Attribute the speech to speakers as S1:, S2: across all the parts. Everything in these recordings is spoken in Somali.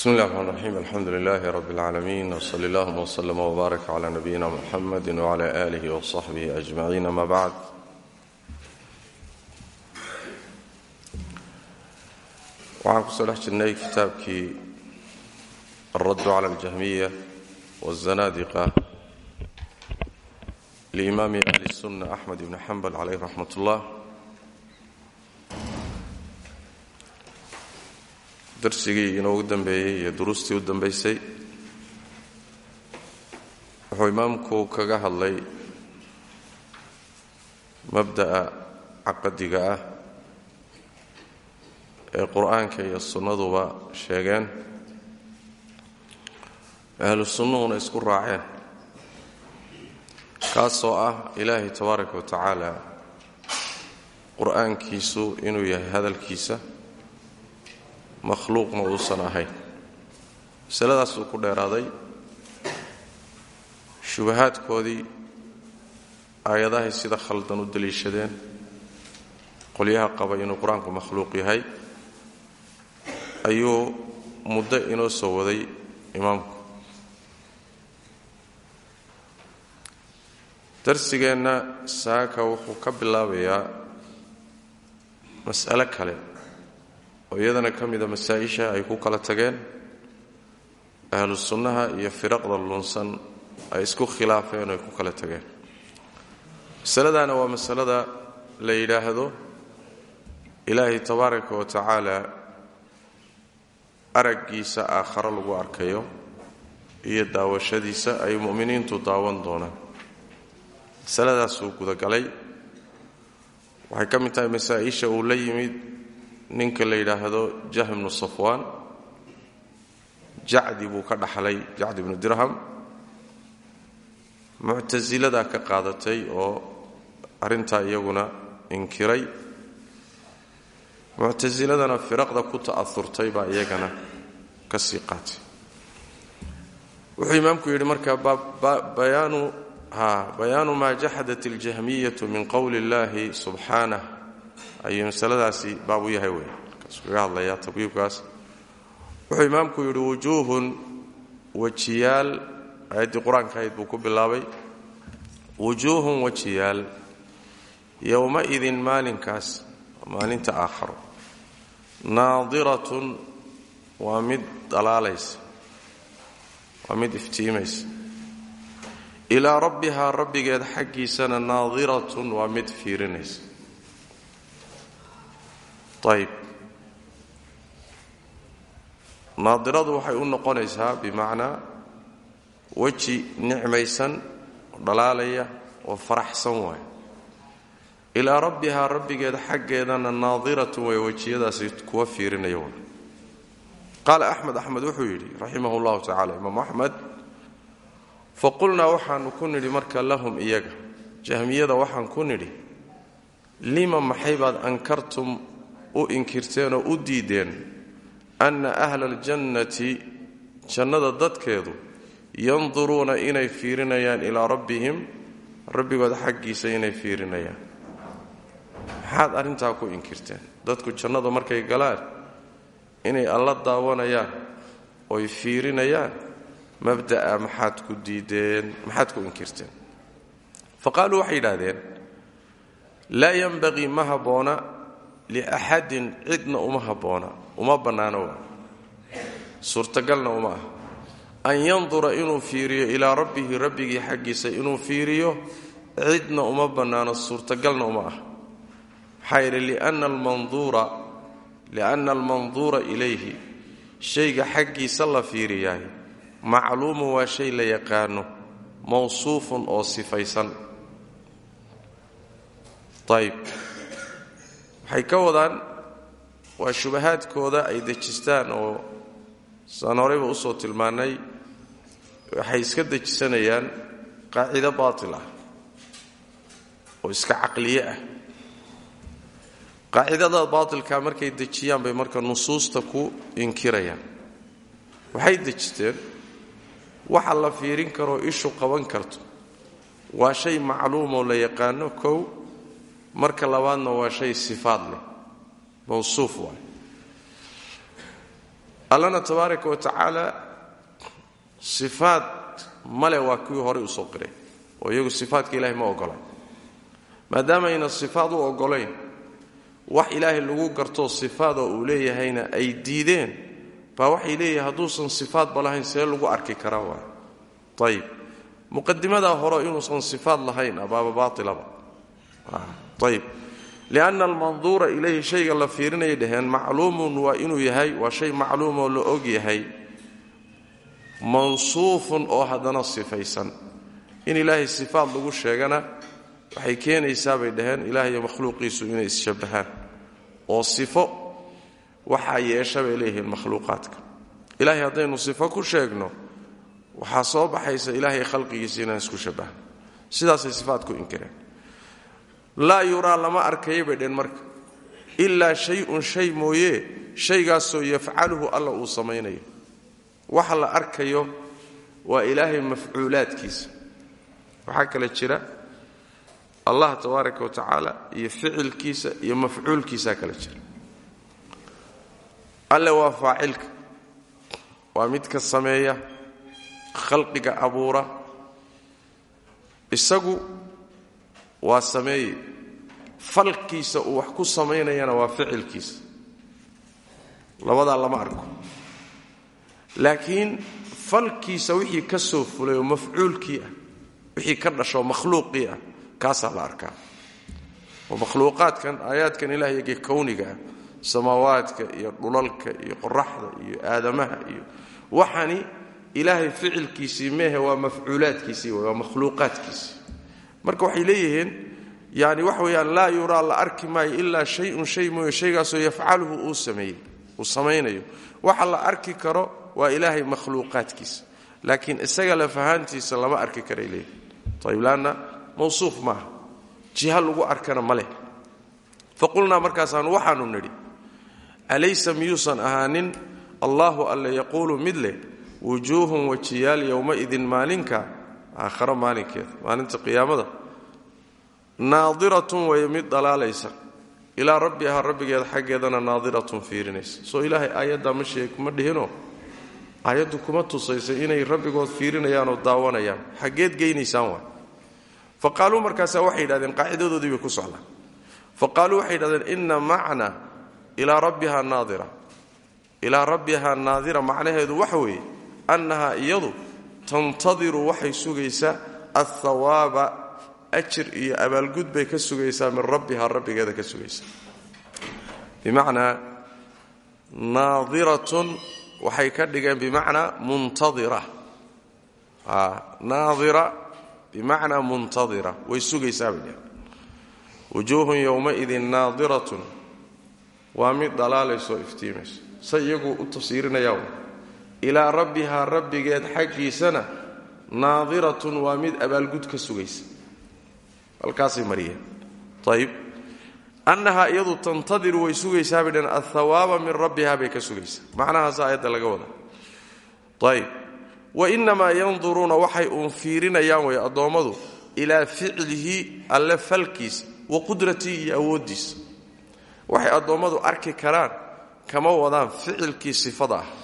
S1: bismi اllah الرحman الرaxيim alxamdu لlah rb العaalamiin wslى اllهma وslm وbaarak عlى nabiyina mxamedi وعlى آlih وصaxbih أجmaعin ama bعd waxaan kusoo dhex jirnay kitaabkii الradd عlى الjahmiya والزanadiqa liimaami ahli الsunة أxmed ibn xambal عalayh raxmat اllah darsigii inoogu dambeeyey iyo duruustii u dambaysay wuxuu imaamku kaga hadlay mabda'a caqadiga ah ee qur'aanka iyo sunnaduba sheegeen. Ahlu sunnuhuna isku raaceen kaasoo ah ilaahay tabaaraka wa tacaala qur'aankiisu inuu yahay hadalkiisa makhluuqna uusan ahayn. Masaladaasuu ku dheeraaday shubahaadkoodii aayadahay sida khaldan u daliishadeen qolyaha qaba inuu qur'aanku makhluuq yahay ayuu muddo inoo soo waday imaamku. Darsigeenna saaka wuxuu ka bilaabayaa mas'alo kale oo iyadana ka mida masaa-isha ay ku kala tageen ahlu sunnaha iyo firaqda lunsan ay isku khilaafeen oo ay ku kala tageen. Masaladaana waa masalada la yidhaahdo ilaahay tabaaraka wa tacaala araggiisa aakharo lagu arkayo iyo daawashadiisa ay mu'miniintu daawan doonaan. Masaladaasuu gudagalay. Waxay ka mid tahay masaa-isha uu la yimid ninka la yidhaahdo jahm bnu safwaan jacdi buu ka dhaxlay jacdi bnu dirham. Muctasiladaa ka qaadatay oo arrintaa iyaguna inkiray. Muctasiladana firaqda ku ta'aurtay baa iyagana ka sii qaatay. Wuxuu imaamku yidhi marka bayaanu maa jaxadat اljahmiyatu min qowli اllahi subxaanah ayuu masaladaasi baab u yahay wey kaga hadlayaa tabwiibkaas wuxuu imaamku yidhi wujuuhun wejiyaal aayaddii qur'aanka ahayd buu ku bilaabay. Wujuuhun wejiyaal yowma-idin maalinkaas maalinta aakharo naadiratun waa mid dalaalaysa waa mid iftiimaysa. Ilaa rabbihaa rabbigeed xaggiisana naadiratun waa mid fiirinaysa ayb naadiradu waxay u noqonaysaa bimacnaa weji nicmaysan dhalaalaya oo faraxsan waay ilaa rabbihaa rabbigeed xaggeedana naadiratun way wejiyadaasi kuwa fiirinaya waay. Qaala axmed wuxuu yidhi raximah llahu tacala imaam axmed faqulnaa waxaanu ku nidhi marka lahum iyaga jahmiyada waxaan ku lima maxaybaad ankartum u inkirteen oo u diideen anna ahla aljannati jannada dadkeedu yanduruuna inay fiirinayaan ilaa rabbihim rabbigood xaggiisa inay fiirinayaan. Maxaad arrintaa ku inkirteen? Dadku jannada markay galaan inay alla daawanayaan oy fiirinayaan mabda'a maxaad ku diideen maxaad ku inkirteen? Fa qaaluu waxay yidhaahdeen laa yanbaqii ma habboona liaxadin cidna uma habboona uma bannaano waa suurtagalna uma ah an yandura inuu fiiriyo ilaa rabbihi rabbigii xaggiisa inuu fiiriyo cidna uma bannaano suurtagalna uma ah maxaa yeele lianna almanduura ilayhi shayga xaggiisa la fiiriyaay macluumun waa shay la yaqaano mawsuufun oo sifaysan waxay ka wadaan waa shubahaadkooda ay dejistaan oo saan horeyba u soo tilmaannay waxay iska dejisanayaan qaacido baatil ah oo iska caqliye ah. Qaacidada baatilkaa markay dejiyaan bay marka nusuusta ku inkirayaan. Waxay dejisteen waxa la fiirin karoo ishu qaban karto. Waa shay macluumoo la yaqaano kow marka labaadna waa shay sifaad leh mawsuuf waay. Allana tabaaraka wa tacaala sifaad male waa kuwii horey u soo qiray oo iyagu sifaatka ilahay ma ogolaan maadaama ayna sifaad u ogolayn wax ilaahay lagu gartoo sifaada uu leeyahayna ay diideen baa waxay leeyihiin hadduusan sifaadba lahayn see lagu arki karaa waay. Ayib muqadimadaa hore inuusan sifaad lahayn abaaba baailaba ayib lianna almanduura ilayhi shayga la fiirinaya dhaheen macluumun waa inuu yahay waa shay macluumoo la og yahay mawsuufun oo haddana sifaysan. In ilaahay sifaad lagu sheegana waxay keenaysaa bay dhaheen ilaah iyo makhluuqiisu inay isshabbahaan. Oo sifo waxaa yeesha bay leeyihiin makhluuqaadka. Ilaahay haddaynu sifo ku sheegno waxaa soo baxaysa ilaahay khalqigiisa inaan isku shabbahan. Sidaasay sifaadku inkireen laa yuraa lama arkaya bay dheen marka. Ilaa shay-un shay mooye shaygaasoo yafcaluhu alla uu samaynayo. Waxa la arkayo waa ilaahay mafcuulaadkiisa. Waxaa kale jira allah tabaaraka wa tacaala iyo ficilkiisa iyo mafcuulkiisaa kale jira. Alle waa faacilka. Waa midka sameeya khalqiga abuura. Isagu waa sameeye falkiisa uu wax ku samaynayana waa ficilkiisa. Labadaa lama arko. Laakiin falkiisa wixii ka soo fulay mafcuulkii ah wixii ka dhashoo makhluuqii ah kaasaa la arkaa. Oo makhluuqaadkan aayaadkan ilaahyaga kowniga ah samaawaadka iyo dhulalka iyo qoraxda iyo aadamaha iyo waxani ilaahay ficilkiisii meehe waa mafcuulaadkiisii waa makhluuqaadkiisii marka waxay leeyihiin yani wax weeyaan laa yuraa la arki maayo ilaa shay-un shay mooye shaygaasoo yafcaluhu uu samaynayo. Waxa la arki karo waa ilaahay makhluuqaadkiisa. Laakiin isaga lafahaantiisa lama arki karay leeyihiin ayb laanna mawsuuf maaha. Jiha lagu arkana ma leh. Faqulnaa markaasaanu waxaanu nidhi alaysa miyuusan ahaanin? Allaahu alle yaquulu mid leh wujuuhun wajiyaal yowmaidin maalinka aakharo maalinkeeda. Maalinta qiyaamada naadiratun way mid dhalaalaysa. Ilaa rabbihaa rabbigeeda xaggeedana naadiratun fiirinaysa. Soo ilaahay aayaddaa ma sheeg ma dhihinoo aayaddu kuma tusaysa inay rabbigood fiirinayaanoo daawanayaan. Xaggeed geynaysaan waay fa qaaluu markaasaa waxay yidhahdeen qaacidadoodii bay ku socdaan. Fa qaaluu waxay yidhahdeen inna macna ilaa rabbiha naadira. Ilaa rabbihaa naadira macnaheedu waxa weeye annahaa iyadu tantadiru waxay sugaysaa athawaaba ajir iyo abaalgud bay ka sugaysaa min rabbihaa rabbigeeda ka sugaysaa. Bimacnaa naadiratun waxay ka dhigeen bimacnaa muntadira. Naadira bimacnaa muntadira. Way sugaysaa bay dheheen wujuuhun yowmaidin naadiratun. Waa mid dhalaalayso iftiimayso se iyaguu u tafsiirinayaa ilaa rabbihaa rabbigeed xaggiisana naadiratun waa mid abaalgud ka sugaysa. Halkaasay mariyeen. Ayib annahaa iyadu tantadiru way sugaysaa bay dheen min rabbihaa bay ka sugaysaa. Macnahaas aayadda laga wada. Ayib wa innamaa yanduruuna waxay uun fiirinayaan way addoommadu ilaa ficlihi alle falkiisa wa qudratihi iyo awooddiisa. Waxay addoommadu arki karaan kama wadaan ficilkii sifada ah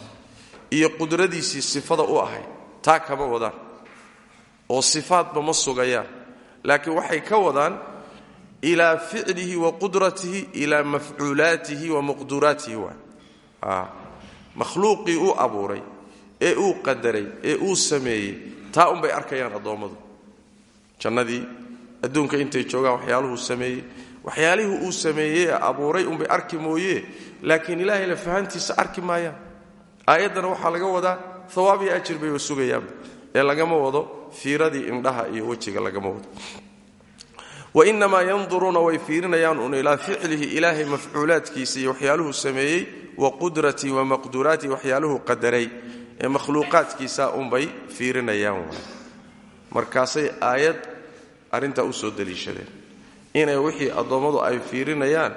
S1: iyo qudradiisii sifada u ahayd taa kama wadaan. Oo sifaadba ma sugayaan. Laakiin waxay ka wadaan ilaa ficlihi wa qudratihi ilaa mafcuulaatihi wa maqduraatihi waa. Makhluuqii uu abuuray ee uu qadaray ee uu sameeyey taa unbay arkayaan addoommadu. Jannadii adduunka intay joogaan waxyaaluhuu sameeyey waxyaalihii uu sameeyey ee abuuray arki mooye laakiin ilaahay lafahantiisa arki maayaan aayaddana waxaa laga wadaa hawaab iyo ajir bayba sugayaanba ee lagama wado fiiradii indhaha iyo wejiga lagama wado. Wainamaa yanduruuna way fiirinayaan un ilaa ficlihi ilaahay mafcuulaadkiisa iyo waxyaaluhuu sameeyey wa qudratii wa maqduraatii waxyaaluhuu qadaray ee makhluuqaadkiisa unbay fiirinayaan markaasay aayad arrintaa u soo daliishadeen inay wixii addoommadu ay fiirinayaan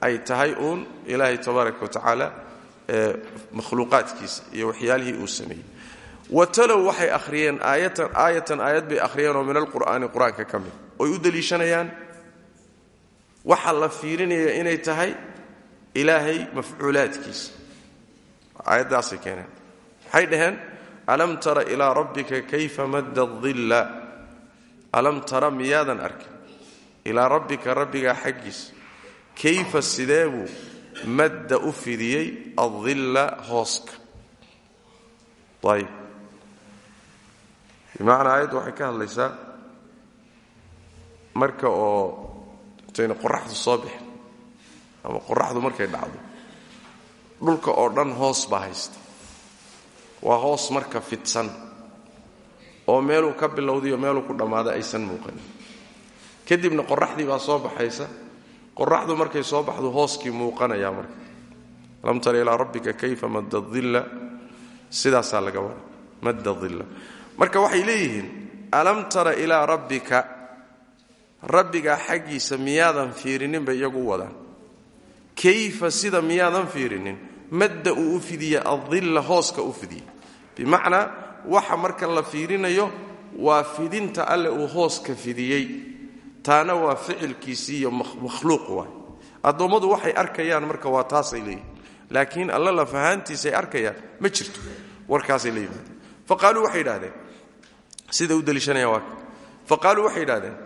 S1: ay tahay uun ilaahay tabaaraka wa tacaala makhluuqaadkiisa iyo waxyaalihii uu sameeyey. Watalow waxay akhriyeen aayatan aayatan aayad bay akhriyeenoo min alqur'aani qur'aanka ka mid. Oy u deliishanayaan waxa la fiirinaya inay tahay ilaahay mafcuulaadkiisa aayaddaasay keeneen. Waxay dhaheen? Alam tara ilaa rabbika kayfa madda dilla alam tara miyaadan arkin? Ilaa rabbika rabbigaa xaggiisa kayfa sidee madda u fidiyey addilla hooska. Ayb bimacnaa aayaddu waxay ka hadlaysaa marka oo intayna qoraxdu soo bixin ama qoraxdu markay dhacdo dhulka oo dhan hoos baa haysta. Waa hoos marka fidsan oo meeluu ka bilowdayo meeluu ku dhammaaday aysan muuqanin. Kadibna qoraxdii baa soo baxaysa qoraxdu markay soo baxdu hooskii muuqanayaa marka. Alam tara ilaa rabbika kayfa madda dilla sidaasaa laga wada madda dilla marka waxay leeyihiin alam tara ilaa rabbika? Rabbigaa xaggiisa miyaadan fiirininba iyagu wadaan. Kayfa sida miyaadan fiirinin? Madda uu u fidiya adilla hooska u fidiya. Bimacnaa waxa marka la fiirinayo waa fidinta alle uu hooska fidiyey taana waa ficilkiisii iyo makhluuq waay addoommadu waxay arkayaan marka waa taasay leeyihiin laakiin alla lafahaantiisay arkayaan ma jirto. Warkaasay la yimaadeen faqaaluu waxay sida u deliishanayaan waa faqaaluu waxay idhahdeen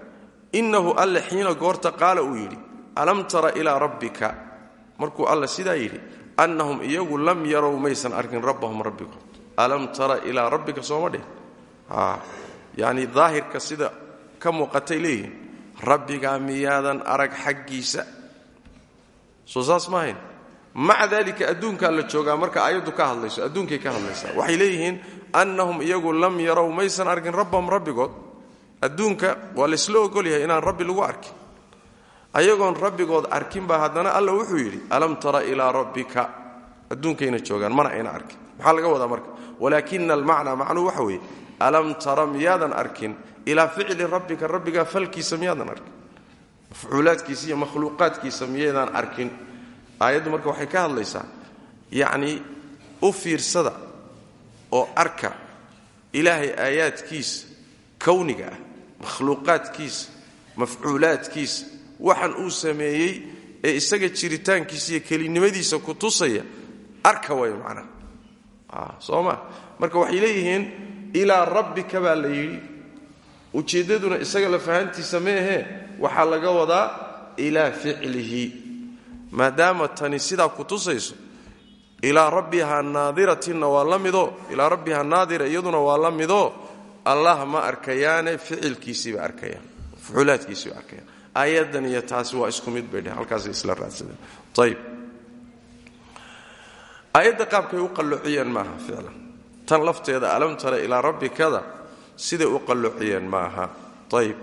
S1: innahu alle xiina goorta qaala uu yidhi alam tara ilaa rabbika? Markuu alle sidaa yidhi annahum iyagu lam yarow maysan arkin rabbahum rabbigood alam tara ilaa rabbika sooma dheh? Yacni daahirka sida ka muuqatay leeyihiin rabbigaa miyaadan arag xaggiisa. Soo saas ma hayn maca daalika adduunkaa la joogaa marka aayaddu ka hadlayso adduunkay ka hadlaysaa waxay leeyihiin annahum iyagu lam yarow maysan arkin rabbahum rabbigood. Adduunka waa laysla ogolyahay inaan rabbi lagu arkin. Ayagoon rabbigood arkin baa haddana alla wuxuu yidhi alam tara ilaa rabbika? Adduunkayna joogaan mana ayna arkin. Maxaa laga wadaa marka walaakina almacnaa macnuu waxa weeye alam tara miyaadan arkin ilaa ficli rabbika rabbigaa falkiisa miyaadan arkin? Mafcuulaadkiisa iyo makhluuqaadkiisa miyaydaan arkin? Aayaddu marka waxay ka hadlaysaa yacnii u fiirsada oo arka ilaahay aayaadkiisa kowniga ah makhluuqaadkiisa mafcuulaadkiisa waxan uu sameeyey ee isaga jiritaankiisa iyo kelinimadiisa ku tusaya arka way macnaha. Soo ma? Marka waxay leeyihiin ilaa rabbika baa la yidhi ujeeddaduna isaga lafahantiisa meehee waxaa laga wadaa ilaa ficlihi. Maadaama tani sidaa ku tusayso ilaa rabbihaa naadiratinna waa la mido ilaa rabbihaa naadira iyaduna waa la mido allah ma arkayaane ficilkiisiiba arkayaan fuulaadkiisiiba arkayaan aayaddan iyo taasi waa isku mid bay dheh halkaasay isla raadsadeen. Ayib aayadda qaabkay u qalloociyeen maaha ficlan. Tan lafteeda alam tara ilaa rabbikada siday u qalloociyeen ma aha ayib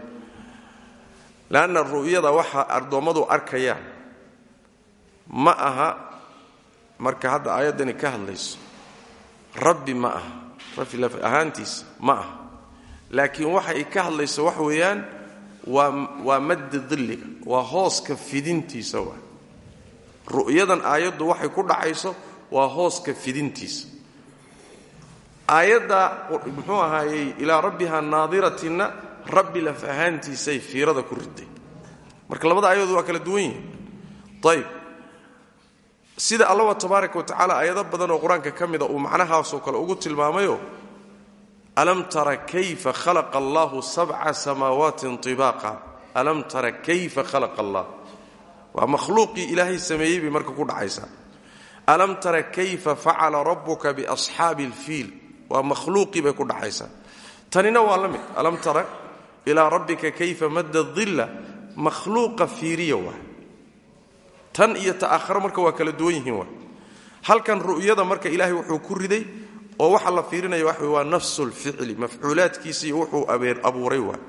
S1: leanna ru'yada waxa addoommadu arkayaan. Ma aha. Marka hadda aayaddani ka hadlayso. Rabbi ma aha. Rabbi laf ahaantiisa ma aha. Laakiin waxa ay ka hadlayso wax weeyaan waa waa maddi dilliga. Waa hooska fidintiisa waa. Ru'yadan aayaddu waxay ku dhacayso waa hooska fidintiisa aayadda muxuu ahaayey ilaa rabbiha naadiratinna rabbi laf ahaantiisay fiirada ku riday marka labada aayadood waa kala duwan yihiin. Ayb sida allahba tabaaraka wa tacaala aayado badan oo qur'aanka ka mida uu macnahaasoo ugu tilmaamayo alam tara kayfa khalaqa allahu sabca samaawatin ibaaqa alam tara kayfa khalaqa allah? Waa makhluuqii ilaahay sameeyey marka ku dhacaysaa. Alam tara kayfa facala rabbuka biasxaabi alfiil waa makhluuqii bay ku dhacaysaa tanina waa la mid. Alam tara ilaa rabbika kayfa madda dilla makhluuqa fiiriya waa. Tan iyo ta'aharo marka waa kala duwan yihiin waa. Halkan ru'yada marka ilaahay wuxuu ku riday oo waxa la fiirinaya waxa waa nafsu lficli mafcuulaadkiisa iyo wuxuu abuuray waa.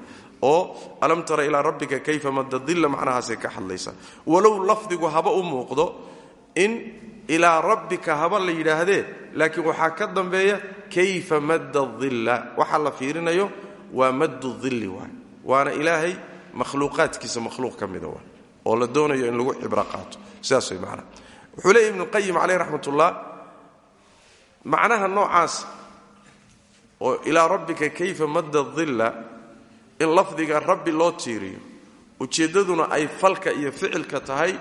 S1: Oo alam tara ilaa rabbika kayfa madda dilla macnahaasay ka hadlaysaa walow lafdigu haba u muuqdo in ilaa rabbika haba la yidhaahdee laakiin waxaa ka dambeeya kayfa madda dilla waxa la fiirinayo waa maddu dilli waay. Waana ilaahay makhluuqaadkiisa makhluuq ka mida oo la doonayo in lagu cibro qaato. Sidaas way macnaha wuxuu leeyahy ibnuqayim caleyh raxmatullah macnaha noocaas oo ilaa rabbika kayfa madda dilla in lafdiga rabbi loo tiiriyo ujeeddaduna ay falka iyo ficilka tahay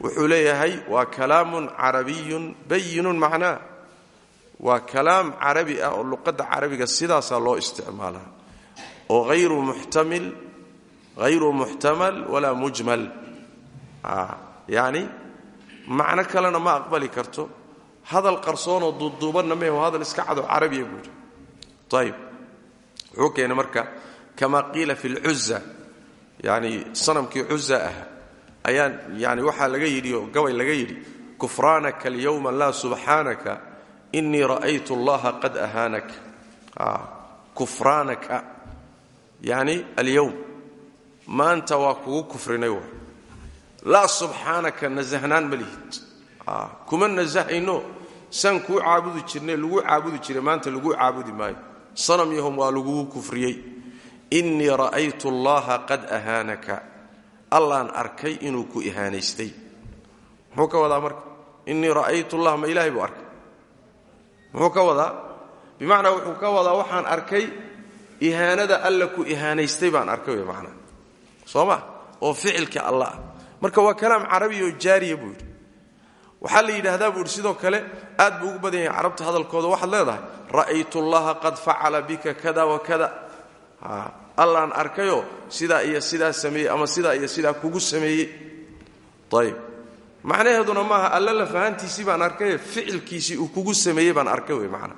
S1: wuxuu leeyahay waa kalaamun carabiyun bayinun macnaa waa kalaam carabi ah oo luqadda carabiga sidaasaa loo isticmaalaa. Oo hayru muxtamil hayru muxtamal walaa mujmal. Yacni macno kalena ma aqbali karto. Hadal qarsoonoo duuduubanna meeho hadal iska cado carabiya buuri ayib wuxuu keenay marka kama qiila fi lcuza yani sanamkii cuza ah ayaa yani waxaa laga yidhi gabay laga yidhi kufraanaka alyowma laa subxaanaka inii ra'aytu allaha qad ahaanaka kufraanaka yani alyowm maanta waa kugu kufrinay wa. Laa subxaanaka nasahnaan ma lihid. Kuma nasahayno san kuu caabudi jirnay lagu caabudi jiray maanta laguu caabudi maayo. Sanam yahom waa lagugu kufriyey. Innii ra'aytu allaha qad ahaanaka. Allaan arkay inuu ku ihaanaystay. Muxuu ka marka? Innii ra'aytu allah ma ilaahay buu arkay muxuu ka wadaa? Bimacnaa wuxuu ka wadaa waxaan arkay ihaanada alla ku ihaanaystay baan arkay wey macnaa. Soo ma? Oo ficilka alla ah. Marka waa kalaam carabiya oo jaariya buu yidhi. Waxaa la yidhaahdaa buu yidhi sidoo kale aad buu ugu badan yahay carabta hadalkooda. Waxaad leedahay ra'aytu allaha qad facala bika kada wa kada. Allaan arkayoo sidaa iyo sidaa sameeyey ama sidaa iyo sidaa kugu sameeyey. Ayib macnaheeduna maaha alla lafahantiisii baan arkaye ficilkiisii uu kugu sameeyey baan arkay wey macna.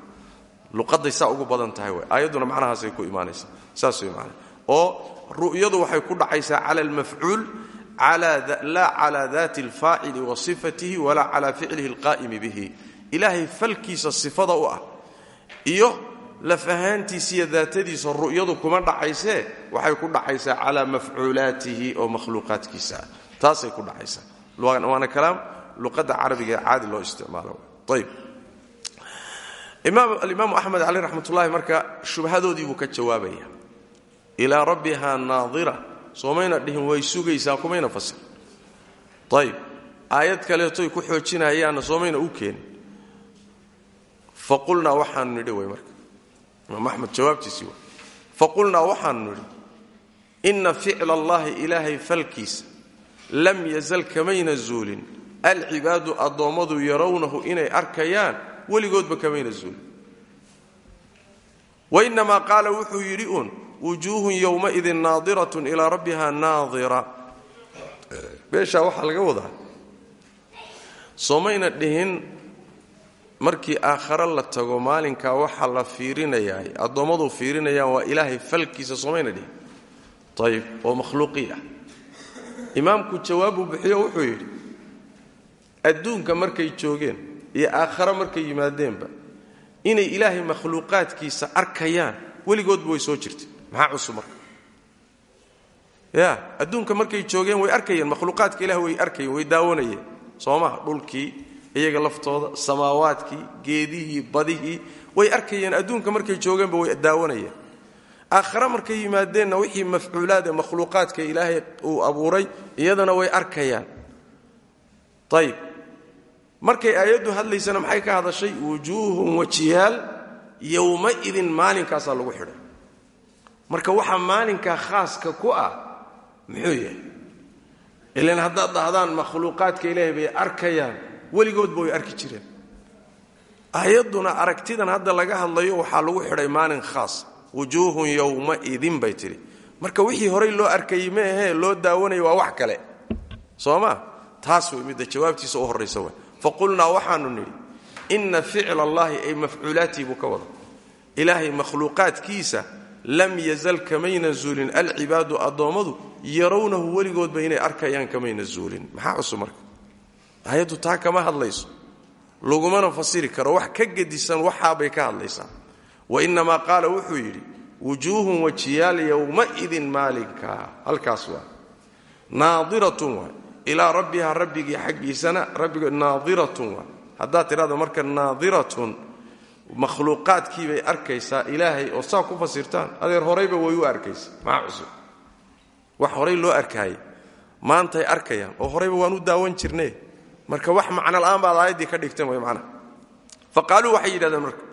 S1: Luqaday saa ugu badan tahay wey aayadduna macnahaasay ku imaanaysaa saas wey macna. Oo ru'yadu waxay ku dhacaysaa cala almafcuul laa cala daati alfaacili wa sifatihi walaa cala ficlihi alqaa'imi bihi. Ilaahay falkiisa sifada u ah iyo laf ahaantiisiiyo daatadiisa ru'yadu kuma dhacaysee waxay ku dhacaysaa calaa mafcuulaatihi oo makhluuqaadkiisa. Taasay ku dhacaysaa waana kalaam luqadda carabiga caadi loo isticmaalo. Alimaamu axmed caleyh raxmatullahi marka shubhadoodii buu ka jawaabaya. Ilaa rabbiha naadira. Soomayna dhihin way sugaysaa kumayna fasir ayb aayad kaleetoy ku xoojinayaanna soomayna u keenin. Faqulnaa waxaanu nidhi way marka. Imaam axmed jawaabtiisii wa faqulnaa waxaanu nidhi inna ficla allahi ilaahay falkiisa lam yazal kamayna zuulin. Alcibaadu addoommadu yarawnahu inay arkayaan weligoodba kamayna zuulin. Wainnamaa qaala wuxuu yidhi uun wujuuhun yowmaidin naadiratun ilaa rabbiha naadira. Meeshaa waxaa laga wadaa soomayna dhihin markii aakhare la tago maalinkaa waxaa la fiirinayaa addoommadu fiirinayaan waa ilaahay falkiisa soomayna dhihin. Ayib oo makhluuqii ah imaamku jawaabuu bixiyo wuxuu yidhi adduunka markay joogeen iyo aakhare markay yimaadeenba inay ilaahay makhluuqaadkiisa arkayaan weligoodba way soo jirtay. Maxaa cusub marka? Ya adduunka markay joogeen way arkayeen makhluuqaadka ilah way arkayeen way daawanayeen. Soo maha dhulkii iyaga laftooda samaawaadkii geedihii badihii way arkayeen adduunka markay joogeenba way daawanayeen aakhare markay yimaadeenna wixii mafcuulaad ee makhluuqaadka ilaahay uu abuuray iyadana way arkayaan. Ayib markay aayaddu hadlaysana maxay ka hadashay? Wujuuhun wajiyaal yowmaidin maalinkaasaa lagu xidhay marka waxaa maalinkaa khaaska ku ah muxuu yahay? Ilan haddaad dhahdaan makhluuqaadka ilaahay bay arkayaan weligoodba way arki jireen. Aayadduna aragtidan hadda laga hadlayo waxaa lagu xidhay maalin khaas wujuuhun yowmaidin bay tidhi. Marka wixii horay loo arkayey ma ahee loo daawanaya waa wax kale. Soo ma? Taas way midda jawaabtiisa u horraysa wa faqulnaa waxaanu nidhi inna ficla allahi ay mafcuulaatii buu ka wada. Ilaahay makhluuqaadkiisa lam yazal kamayna zuulin. Alcibaadu addoommadu yarawnahu weligoodba inay arkayaan kamayna zuulin. Maxaa cusub marka? Aayaddu taa kama hadlayso. Lagumana fasiri karo wax ka gedisan waxaabay ka hadlaysaa wainamaa qaala wuxuu yidhi wujuuhun wajiyaal yowmaidin maalinka halkaas waa naadiratun waa ilaa rabbiha rabbigii xaggiisana rabbiga naadiratun waa haddaad tidhahdo marka naadiratun makhluuqaadkii bay arkaysaa ilaahay oo saa ku fasirtaan adeer horayba way u arkaysa maxaa cusub wax horay loo arkaayay maantay arkayaan oo horayba waan u daawan jirne marka wax macno la'aan baad aayaddii ka dhigteen way macnaha fa qaaluu marka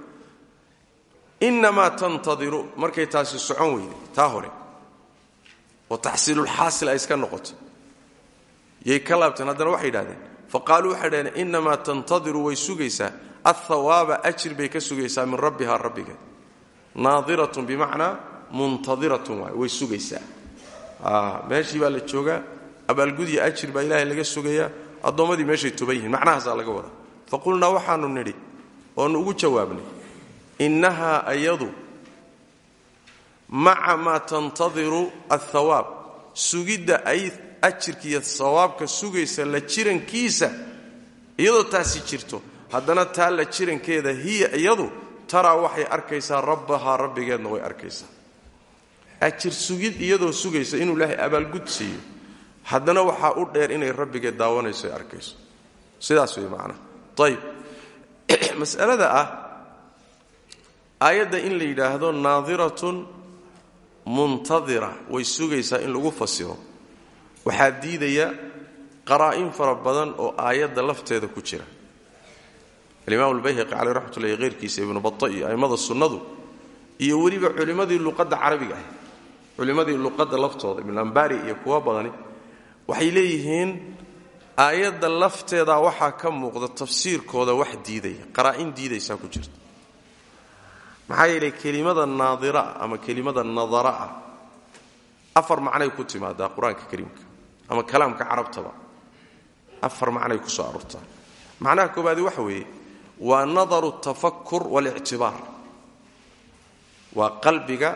S1: innamaa tantadiru markay taasi socon weyday taa hore oo taxsiilulxaasil ay iska noqoto yay ka laabteen waxay yidhahdeen fa qaaluu waxay dhahdeen tantadiru way sugaysaa athawaaba ajir bay ka sugaysaa min rabbihaa rabbigeed naadiratun bimacnaa muntadiratun waay way sugaysaa meeshii baa la joogaa abaalgudya ajir baa ilaahay laga sugayaa addoommadii meeshay tuban yihiin macnahaasaa laga wadaa faqulnaa waxaanu nidhi oonu ugu jawaabnay innahaa ayadu maca maa tantadiru athawaab sugidda ay ajirkiiyo sawaabka sugaysa la jirankiisa iyadoo taasi jirto haddana taa la jirankeeda hiya iyadu taraa waxay arkaysaa rabbahaa rabbigeedna way arkaysaa. Ajir sugid iyadoo sugaysa inuu ilaahay abaalgud siiyo haddana waxaa u dheer inay rabbigeed daawanayso ay arkayso. Sidaas way macnaha. Ayib mas'alada ah aayadda in la yidhaahdo naadiratun muntadira way sugaysaa in lagu fasiro. Waxaa diidaya qaraa'in oo aayadda lafteeda ku jira. Alimaam albayhaqi caleyh raxmat ullahi heyrkiisa ibnu bata iyo a'immada sunnadu iyo weliba culimmadii luqadda carabiga ah culimmadii luqadda laftooda ibnuambari iyo kuwa badani waxay leeyihiin aayadda lafteeda waxaa ka muuqda tafsiirkooda wax diidaya qaraa'in ku jirta maxaa yeelay kelimada naadiraa ama kelimada nadaraah afar macnay ku timaadaa qur'aanka kariimka ama kalaamka carabtaba. Afar macnay ku soo aroortaa. Macnaha koobaadi waxa weeye waa nadaru tafakur walictibaar waa qalbiga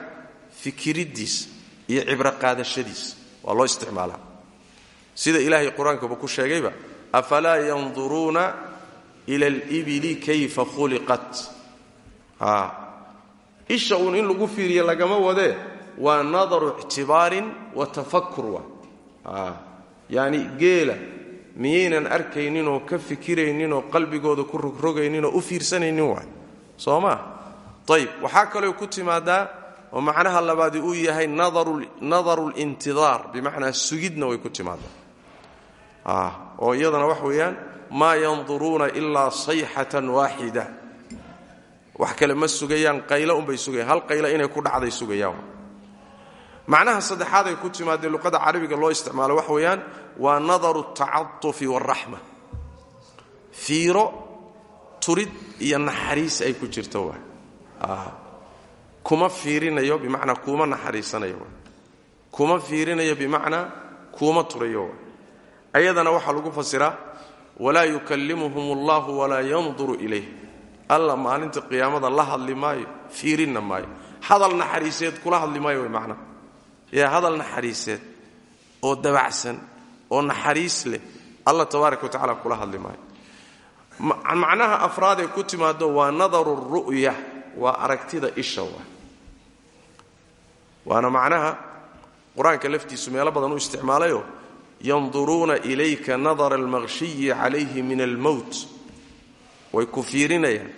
S1: fikiriddiisa iyo cibro qaadashadiisa waa loo isticmaalaa. Sida ilaahay qur'aankaba ku sheegayba afalaa yanduruuna ila alibili kayfa khuliqat isha uun in lagu fiiriya lagama wadee waa nadaru ictibaarin wa tafakur waa yacni geela miyaynan arkayninoo ka fikirayninoo qalbigooda ku rogrogayninoo u fiirsanaynin waay soo maa ayib waxaa kaloo ku timaadaa oo macnaha labaadi uu yahay nadaru lintidaar bimacnaa sugidna way ku timaadaa. Oo iyadana wax weeyaan maa yanduruuna ilaa sayxatan waaxida wax kale ma sugayaan qaylo unbay sugayaan hal qaylo inay ku dhacday sugayaan. Macnaha saddexaad ay ku timaadee luqada carabiga loo isticmaalo wax weeyaan waa nadaru tacatufi waraxma fiiro turid iyo naxariis ay ku jirto kuma fiirinayo bimacnaa kuuma naxariisanayo kuma fiirinayo bimacnaa kuuma turayo ayadana waxaa lagu fasiraa walaa yukallimuhum allahu walaa yanduru ilayh alla maalinta qiyaamada la hadli maayo fiirinna maayo. Hadal naxariiseed kula hadli maayo macnaha yaa hadal naxariiseed oo dabacsan oo naxariis leh alla tabaaraka wa tacala kula hadli maayo. Macnaha afraadee ku timaado waa nadaru ru'ya waa aragtida isha waa. Waana macnaha qur'aanka laftiisu meelo badan u isticmaalayo yanduruuna ilayka nadara almaqshiyi calayhi min almowt way ku fiirinayaan.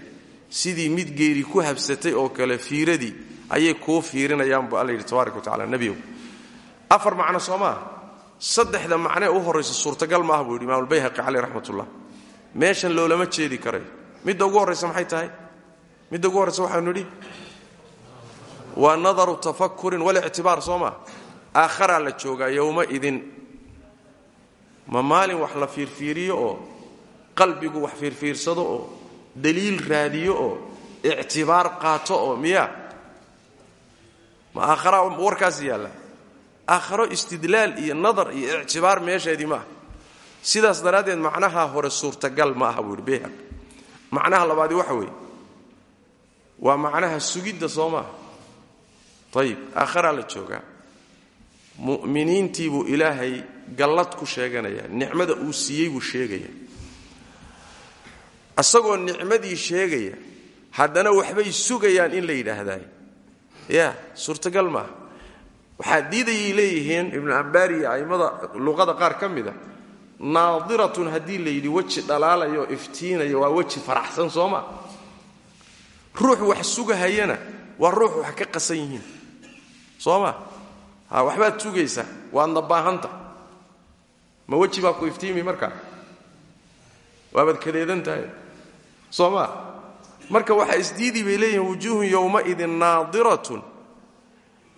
S1: Sidii mid geeri ku habsatay oo kale fiiradii ayay kuu fiirinayaan bu alla tabaaraka wa tacala nebiyow. Afar macno soo saddexda macnee u horraysa suurtagal maaha buu yidhi imaam albayhaqi caleyh raxmatullah. Meeshan loolama jeedi karayo midda ugu horraysa maxay tahay? Midda ugu horraysa waxaanu nidhi waa nadaru tafakurin walictibaar soo maa aakharaa la joogaa yowma idin. Ma maalin wax la fiirfiiriyo oo qalbigu wax fiirfiirsado oo daliil raadiyo oo ictibaar qaato oo miya. Ma aakhara warkaas yaalla. Aakharo istidlaal iyo nadar iyo ictibaar meesheedii maaha sidaas daraaddeed macnaha hore suurtagal ma aha buu macnaha labaadi waxa weeye. Waa macnaha sugidda soo maaha ayib aakharaa la joogaa. Mu'miniintii buu ilaahay gallad ku sheeganayaa nicmada uu siiyey buu sheegaya isagoo nicmadii sheegaya haddana waxbay sugayaan in la yidhaahdaay. Ya suurtagal maaha waxaa diidayay leeyihiin ibnu ambaari iyo luqada qaar ka mida naadiratun haddii la yidhi weji dhalaalayo iftiinayo waa weji faraxsan soo ma ruux wax sugahayana waa ruux wax ka qasan yihiin. Soo ma ha waxbaad sugaysaa? Waadna baahanta ma weji baa ku iftiimi markaa? Waabaad kadeedan tahay soo ma? Marka waxaa isdiidi bay leeyihiin wujuuhun yowmaidin naadiratun.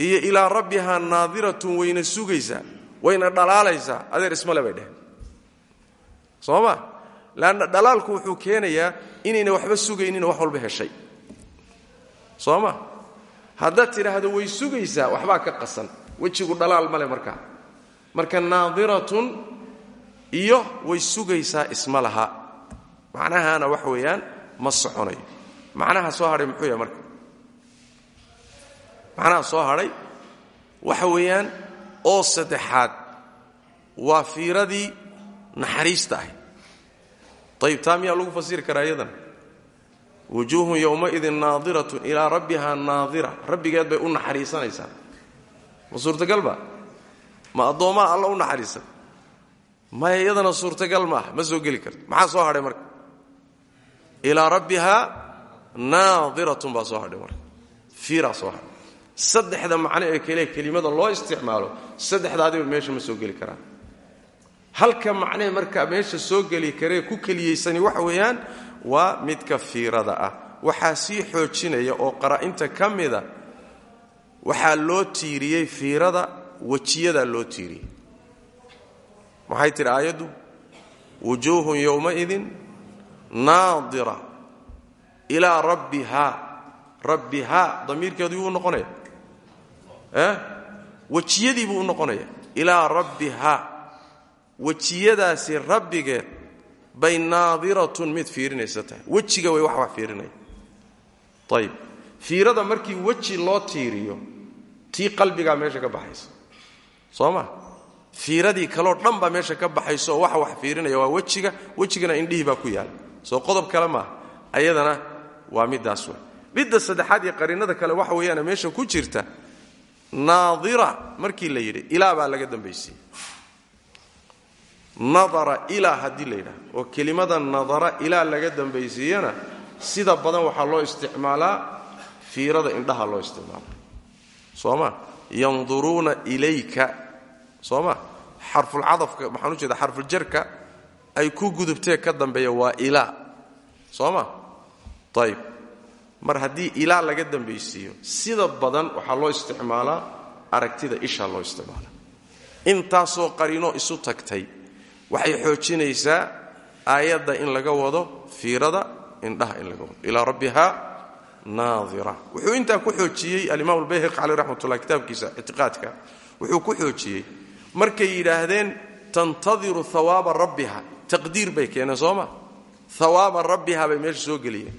S1: Iyo ilaa rabbihaa naadiratun wayna sugaysaa wayna dhalaalaysaa adeer ismale bay dheheen. Soo ma? Leanna dhalaalku wuxuu keenayaa inayna waxba sugayninoo wax walba heshay. Soo ma? Haddaad tidhaahdo way sugaysaa waxbaa ka qasan. Wejigu dhalaal male markaa marka naadiratun iyo way sugaysaa isma laha macnahaana wax weeyaan ma soconayo. Macnaha soo hadhay muxuu yahay marka? Macnaha soo hadhay waxa weeyaan oo saddexaad waa fiiradii naxariista ahy ayib taa lagu fasiri karaa iyadana wujuuhun yowmaidin naadiratun ilaa rabbihaa naadira. Rabbigeed bay u naxariisanaysaa ma suurtagalba ma addoommaa alla u naxariisan? Maya iyadana suurtagal maaha. Ma soo geli karto. Maxaa soo hadhay marka ilaa rabbihaa naadiratun baa soo hadhay marka. Saddexda macno ee kale kelimada loo isticmaalo saddexdaadiba meesha ma soo geli karaan. Halka macnee markaa meesha soo geli karee ku keliyaysani waxa weeyaan waa midka fiirada ah. Waxaa sii xoojinaya oo qara'inta ka mida waxaa loo tiiriyey fiirada wejiyadaa loo tiiriyey. Maxay tidhi aayaddu? Wujuuhun yowmaidin naadira ilaa rabbihaa rabbihaa damiirkeedu yuu u noqonaya wejiyadii buu u noqonaya ilaa rabbihaa wejiyadaasi rabbigeed bay naadiratun mid fiirinaysa tahay. Wejiga way wax wax fiirinaya ayib fiirada markii weji loo tiiriyo tii qalbigaa meesha ka baxaysa. Soo ma? Fiiradii kaloo dhan baa meesha ka baxayso oo waxa wax fiirinaya. Waa wejiga wejigana indhihii baa ku yaalla soo qodob kale maaha ayadana waa middaas wey midda saddexaad iyo qariinada kale waxa weeyaan meesha ku jirta naadira markii la yidhi ilaa laga dambaysiiyey nadara ilaa haddii la oo kelimada nadara ilaa laga dambaysiiyana sida badan waxaa loo isticmaalaa fiirada indhaha loo isticmaala soo ma? Yanduruuna ilayka. Soo ma? Xarfulcadafka maxaan u jeeda xarfuljarka ay ku gudubtee ka dambeeya waa ilaa soo ma? Mar haddii ilaa laga dambaysiiyo sida badan waxaa loo isticmaalaa aragtida isha loo isticmaala intaasoo qariino isu tagtay waxay xoojinaysaa aayadda in laga wado fiirada indhaha in laga wado. Ilaa rabbiha naadira. Wuxuu intaa ku xoojiyey alimaam albayhaqi caleyh raxmatullah kitaabkiisa ictiqaadka wuxuu ku xoojiyey markay yidhaahdeen tantadiru hawaaba rabbiha taqdiir bay keeneen soo ma? Hawaaba rabbiha bay meesha soo geliyeen.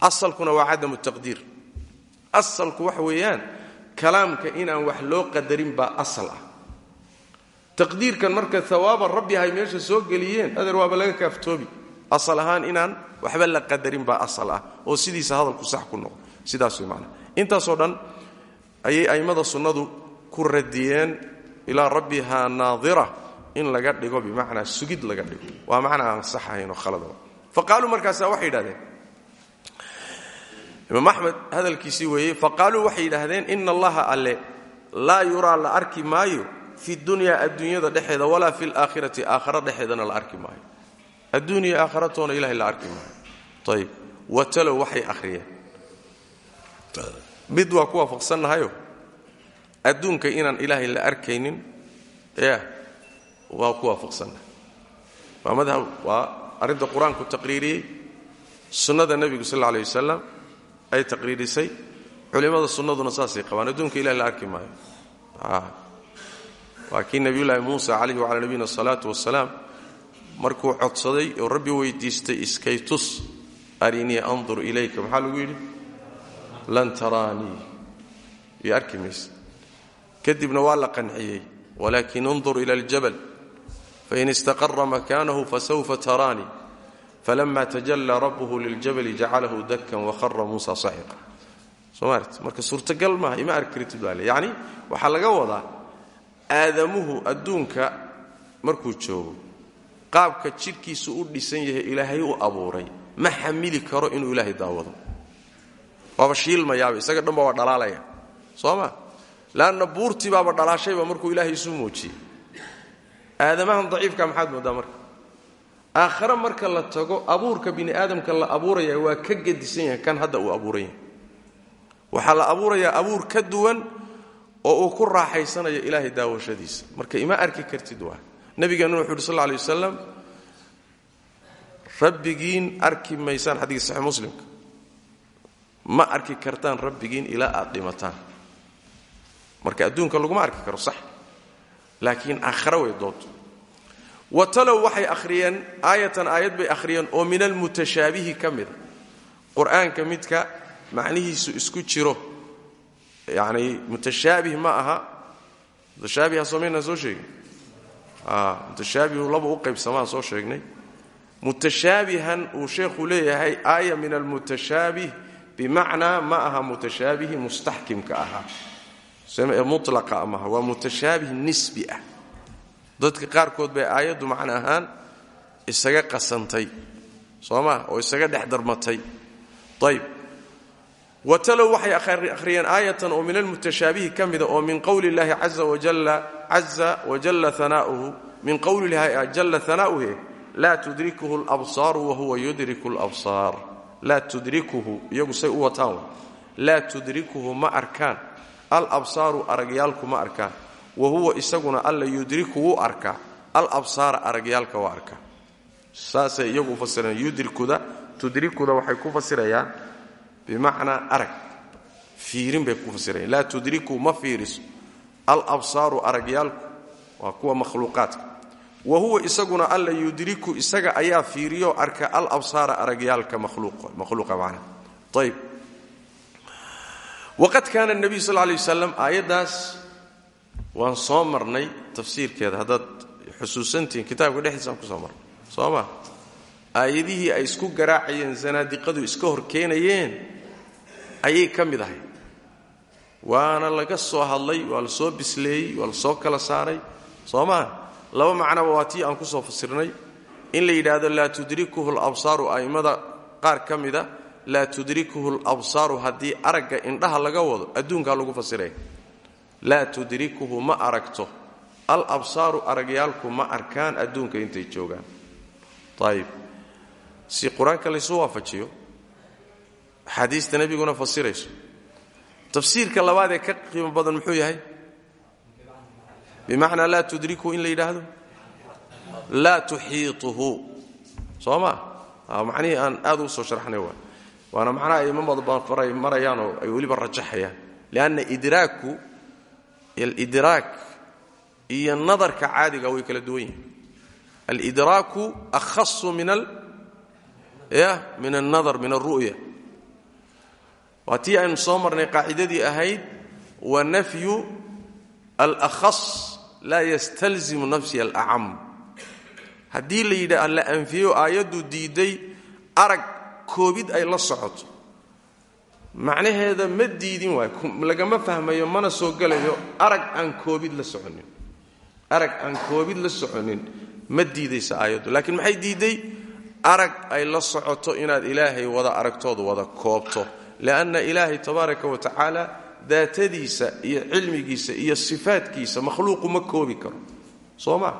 S1: Asalkuna waa cadamu taqdiir. Asalku waxa weeyaan kalaamka inaan wax loo qadarin baa asal ah. Taqdiirkan marka hawaaba rabbihay meesha soo geliyeen adeer waaba laga kaaftoobi asal ahaan inaan waxba la qadarin baa asal ah oo sidiisa hadalku sax ku noqo sidaas way macnaa. Intaasoo dhan ayay a'immada sunnadu ku radiyeen ilaa rabbiha naadira in laga dhigo bimacnaa sugid laga dhigo. Waa macna aan sax ahayn oo khaladaba fa qaaluu markaasaa waxay yidhahdeen imaam axmed hadalkiisii weeye faqaaluu waxay yidhaahdeen ina allaha alle laa yuraa la arki maayo fi dunyaa adduunyada dhexeeda walaa fi laakhirati aakhara dhexeedana la arki maayo. Adduuniya aakharatoona ilahay la arki maayo. Ayib watalow waxay akhriyeen. Mid waa ku waafaqsannahayo adduunka inaan ilaahay la arkaynin ya waa ku waafaqsannahay waa madhab waa arrinta qur'aanku sunnada nebigu sal alla alay ay taqriirisay culimmada sunnaduna saasay qabaan. Adduunka ilahay la arki maayo. Waa kii nebiyullaahi muusa calayhi wacalaa nabiyina asalaatu wasalaam markuu codsaday oo rabbi weydiistay iskaytus arinii andur ilayka. Maxaa lagu yidhi? Lan taraanii iyo arki kadibna waa la qanciyey walaakin ila aljabal fain istaqara makaanahu fasawfa taraanii falama tajallaa rabbuhu liljabali jacalahu dakan wahara muusa saxiqa somaart marka suurtagal maaha ima arki kartid baa le yacni waxaa laga wadaa aadamuhu adduunka markuu joogo qaabka jidhkiisu u dhisan yahay ilaahay u abuuray ma xamili karo inuu ilaahay daawado. Waaba shiilmayaaba isaga dhanba waa dhalaalaya. Soo ma leanna buurtii baaba dhalaashayba markuu ilaahay isu muujiyey aadamahan daciifka maxaad moodaa marka? Aakhare marka la tago abuurka bini aadamka la abuuraya waa ka gedisan yahay kan hadda uu abuuran waxaa la abuurayaa abuur ka duwan oo uu ku raaxaysanayo ilaahay daawashadiisa. Marka ima arki kartid waa. Nabigeennu wuxu uhi sal lay wasalam rabbigiin arki maysaan xadiis saxiix muslimka ma arki kartaan rabbigiin ilaa aad dhimataan. Marka adduunka laguma arki karo sax laakiin aakhara way doonto. Wa talow waxay akhriyeen aayatan aayad bay akhriyeen oo min almutashaabihi ka mida qur'aanka midka macnihiisu isku jiro. Yacni mutashaabih ma aha. Mutashaabiha soomaynaan soo sheegin? Mutashaabihu laba u qaybsamaan soo sheegnay. Mutashaabihan uu sheekhu leeyahay aaya min almutashaabih bimacnaa ma aha mutashaabihi mustaxkimka ahaa mulaqa maaha waa mutashaabih nisbi ah. Dadka qaarkood bay aayaddu macna ahaan isaga qasantay soo maa oo isaga dhex darmatay. Ayb watalow waxay akhriyeen aayatan oo min almutashaabihi ka mida oo min qowli llahi caza wajalla anaauhu min qowli llahi jalla hanaa'uhe laa tudrikuhu labsaaru wahuwa yudriku labsaar laa tudrikuhu iyagu say u wataan tudrikuhu ma arkaan alabsaaru aragyaalku ma arkaan wa huwa isaguna alla yudriku wuu arkaa alabsaara aragyaalka waa arkaa saasay iyagu ufasireen yudrikuda tudrikuda waxay ku fasirayaan bimacnaa arag. Fiirin bay ku fasirayaan. Laa tudriku ma fiiriso. Alabsaaru aragyaalku waa kuwa makhluuqaadka. Wa huwa isaguna alla yudriku isaga ayaa fiiriyo arka alabsaara aragyaalka makhluuqa macna ayb waqad kaana nebiyu sal lay wasalam aayaddaas waan soo marnay tafsiirkeeda. Haddaad xusuusantihiin kitaabka dhexdiisaan ku soo marnay. Soo ma? Aayadihii ay isku garaacayeen zanaadiqadu iska hor keenayeen ayay ka mid ahayd. Waana laga soo hadlay waa la soo bisleeyey waa la soo kala saaray. Soo maa laba macnaba waa tii aan ku soo fasirnay. In la yidhaahdo laa tudrikuhu labsaaru a'immada qaar ka mida laa tudrikuhu labsaaru haddii aragga indhaha laga wado adduunkaa lagu fasiraya laa tudrikuhu ma aragto alabsaaru aragyaalku ma arkaan adduunka intay joogaan. Ayib si qur'aanka laysu waafajiyo axaadiista nebiguna fasirayso. Tafsiirka labaad ee ka qiimo badan muxuu yahay? Bimacnaa laa tudrikuhu in la yidhaahdo? Laa tuxiituhu. Soo macnihii aan aad u soo sharxnay waa waana macnaha ay imamada marayaan oo ay weliba rajaxayaan. Lianna idraaku alidraak iyo nadarka caadiga way kala duwan yihiin alidraaku akhasu min min alnadar min alru'ya waa tii aynu soo marnay qaacidadii ahayd wa nafyu alakhas laa yastalzimu nafsi alacam haddii la yidha koobid ay la socoto. Macnaheeda ma diidin waay. Lagama fahmayo mana soo gelayo arag aan koobid la soconin. Arag aan koobid la soconin ma diidaysa aayaddu. Laakiin maxay diidday arag ay la socoto inaad ilaahay wada aragtooda wada koobto. Lianna ilaahay tabaaraka wa tacaala daatadiisa iyo cilmigiisa iyo sifaadkiisa makhluuqu ma koobi karo. Soo ma?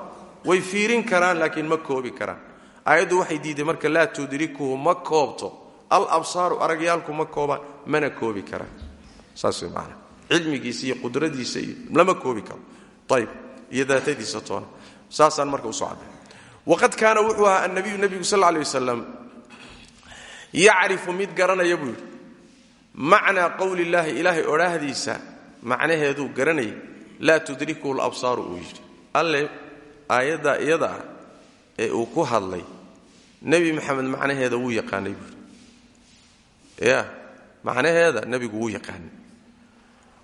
S1: Way fiirin karaan laakiin ma koobi karaan aayaddu waxay diiday marka laa tudrikuhu ma koobto. Alabsaaru aragyaalku ma koobaan mana koobi karaan saas way maanaa cilmigiisa qudradiisa lama koobi karo. Ayb iyo daatadiisa toona. Saasaan marka u soo waqad kaana wuxuu ahaa annabiyu nebigu sal lla lay wasalam mid garanaya buu yidhi. Macnaa qowli illaahi ilaahay odhaahdiisa macnaheeduu garanayay laa tudrikuhu labsaaru uu yidhi. Alle aayaddaa iyada ah ee uu ku hadlay nebi maxamed macnaheeda wuu yaqaanay ya macnaheeda nebigu wuu yaqaanay.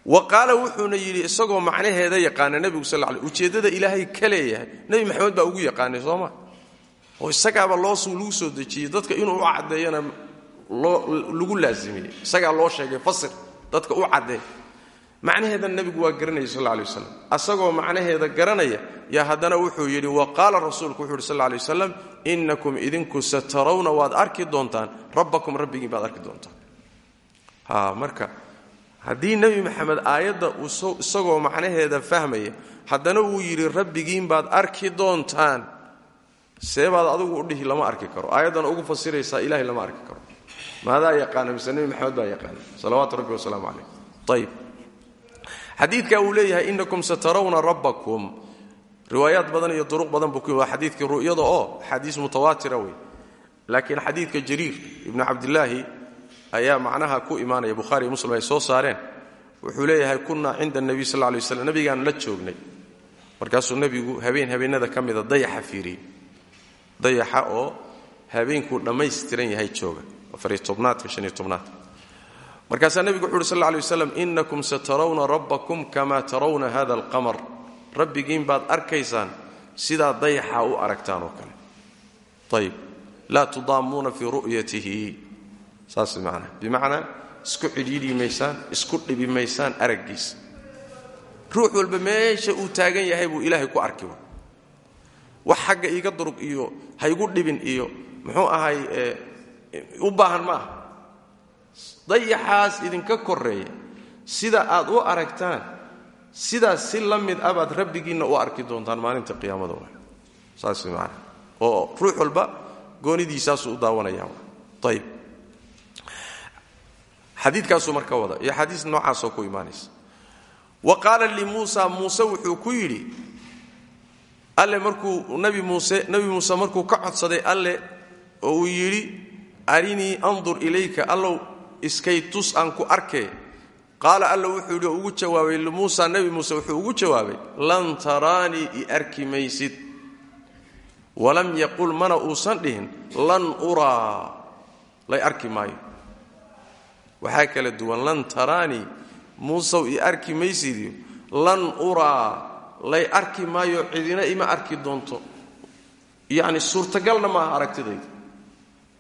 S1: Wa qaala wuxuuna yidhi isagoo macnaheeda yaqaana nebigu sal l ujeeddada ilaahay ka leeyahay nebi maxamed baa ugu yaqaanay soo ma? Oo isagaaba loosuu lagu soo dejiyey dadka inuu u caddeeyana lagu laasimiyey isagaa loo sheegay fasir dadka u caddee macnaheeda nebigu waa garanaya sal lay waslam asagoo macnaheeda garanaya yaa haddana wuxuu yidhi wa qaala rasuulku wuxu yidhi sal lay waslam innakum idinku satarawna waad arki doontaan. Rabbakum rabbigiin baad arki doontaan. Marka haddii nebi maxamed aayadda isagoo macnaheeda fahmaya haddana uu yidhi rabbigiin baad arki doontaan. Seebaad adigu u dhihi lama arki karo. Aayaddana ugu fasiraysaa ilahay lama arki karo. Maadaa yaqaana mise nebi maxamed baa yaqaana. Salawaatu rabbi wasalaamu calayh. Ayib xadiidka uu leeyahay inakum satarawna rabbakum. Riwaayaad badan iyo duruq badan buu ku waa ru'yada oo xadiis mutawaatira wey laakiin xadiidka jariir ibnu cabdilaahi ayaa macnaha ku imaanaya bukhaariiyo muslim ay soo saareen. Wuxuu leeyahay kunnaa cinda nebiy sal lay waslam nabigaan la joognay. Markaasuu nebigu habeen habeenada ka dayaxa fiiriyey dayaxa oo habeenkuu dhammaystiran yahay jooga. Afariyo tobnaadka shaniyo tobnaadka markaasaa nebigu wuxu uhi sal lay waslam inakum satarawna rabbakum kama tarawna hada alqamar. Rabbigiin baad arkaysaan sidaa dayaxa u aragtaan oo kale. Ayib laa tudaamuuna fii ru'yatihi. Saas manaa bimacnaa isku cidhiidhi maysaan isku dhibi maysaan araggiisa ruux walba meesha taagan yahay buu ilaahay ku arki wax xagga iiga durug iyo haygu dhibin iyo muxuu ahay u baahan ma dayaxaas idinka koreeya sida aad u aragtaan sidaas si la mid ah baad rabbigiinna u arki doontaan maalinta qiyaamada saas maana oo ruux walba goonidiisaasuu u daawanaya ayib xadiikaasuu marka wada iyo xadiis noocaasoo ku imaanaysa. Wa qaala limuusa muuse wuxuu ku yidhi alle markuu nabi muuse nebi muuse markuu ka codsaday alle oo uu yidhi arinii andur ilayka allow iskay tus aan ku arkee qaala alla wuxuu yidhi ugu jawaabay limuusa nebi muuse wuxuu ugu jawaabay lan taraanii i arki maysid. Walam yaqul mana uusan dhihin lan uraa lay arki maayo. Waxaa kala duwan lan taraanii muusow i arki maysidiyo lan uraa lay arki maayo cidina ima arki doonto. Yacni suurtagalna maaha aragtidayda.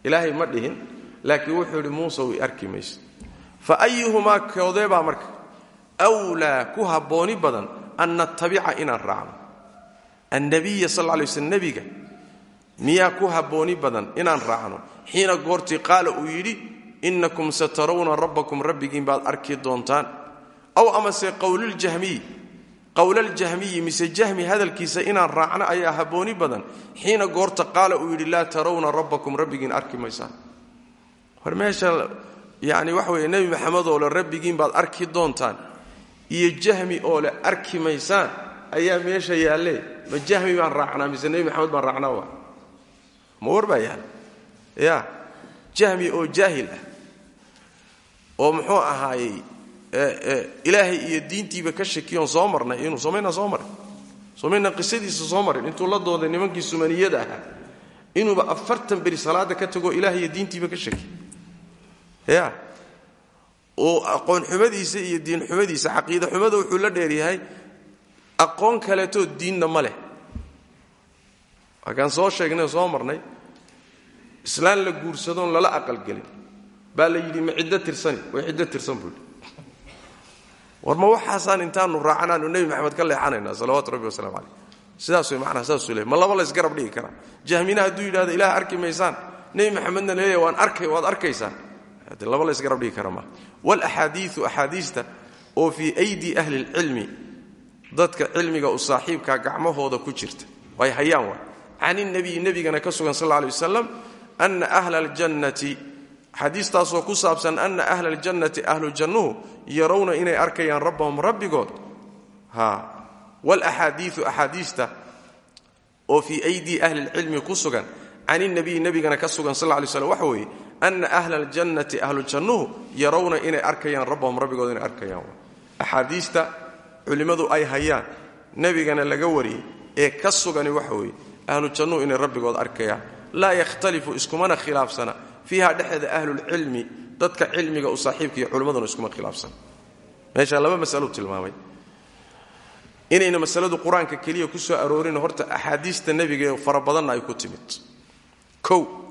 S1: Ilaahay ma dhihin laakiin wuxuu yidhi muusow i arki maysid. Fa ayuhumaa koodee baa marka wlaa ku habbooni badan an natabica inaan raacno. Annabiya sal lay slm nebiga miyaa ku habbooni badan inaan raacno? Xiina goortii qaala uu yidhi innakum satarawna rabbakum rabbigiin baad arki doontaan. Aw amase qowluljahmiy qowlaljahmiyi mise jahmi hadalkiisa inaan raacno ayaa habbooni badan. Xiina goorta qaala uu yidhi laa tarawna rabbakum rabbigiin arki maysaan war meesha yacni waxa weeye nebi maxamed oo le rabbigiin baad arki doontaan iyo jahmi oo le arki maysaan ayaa meesha yaalle ma jahmi baan raacnaa mise nebi maxamed baan raacnaa wa ma war ya jahmi oo jaahil ah oo muxuu ahaayey ilaahay iyo diintiiba ka shakiyoon soo marnay inuu somayna soo marin somayna qisadiisa soo marin intuu la dooday nimankii sumaniyada ahaa inuuba afartan beri salaada ka tagoo ilahay iyo diintiiba ka shaki ya. Oo aqoon xumadiisa iyo diin xumadiisa caqiida xumada wuxuu la dheeryahay aqoon kaleetoo diinna ma leh. Soo sheegnay soo marnay. Islaan la guursadoon lala aqalgelin baa la yidhi ma ciddo way ciddo tirsan buu war ma waxaasaan intaanu raacanaanu nebi maxamed ka leexanaynaa salawaatu rabbi wasalaamu caleyh sidaas way macnaha saasuu leey ma laba laysgarab dhigi karaa jahmina hadduu yidhahdo ilaah arki maysaan. Nebi maxamedna leeya waan arkay waad arkaysaan laba laysgarab dhigi kara maaha walaxaadiiu axaadiista oo fii aydi ahli lcilmi dadka cilmiga u saaxiibkaa gacmahooda ku jirta. Ay hayaan waa can inabiyi nebigana ka sugan sal lay wasalam ana ahla aljannati xadiistaasoo ku saabsan ana ahla aljannati ahlu jannuhu yarawna inay arkayaan rabbahum rabbigood. Walaxaadiiu axaadiista oo fii aydi ahli lcilmi ku sugan can inabiyi nebigana ka sugan sal lay slm waxa ana ahla aljannati ahlu jannuhu yarawna inay arkayaan rabbahum rabbigood inay arkayaan axaadiista culimmadu ay hayaan nebigana laga wariyey ee ka sugani waxa weeye ahlu jannuhu inay rabbigood arkayaan laa yakhtalifu iskumana khilaafsana fiiha dhexeeda ahlulcilmi dadka cilmiga u saaxiibka iyo culimmaduna iskuma khilaafsana meeshaa laba masalo tilmaamay inayna masaladu qur'aanka ku soo aroorin horta axaadiista nebiga ee ay ku timid kow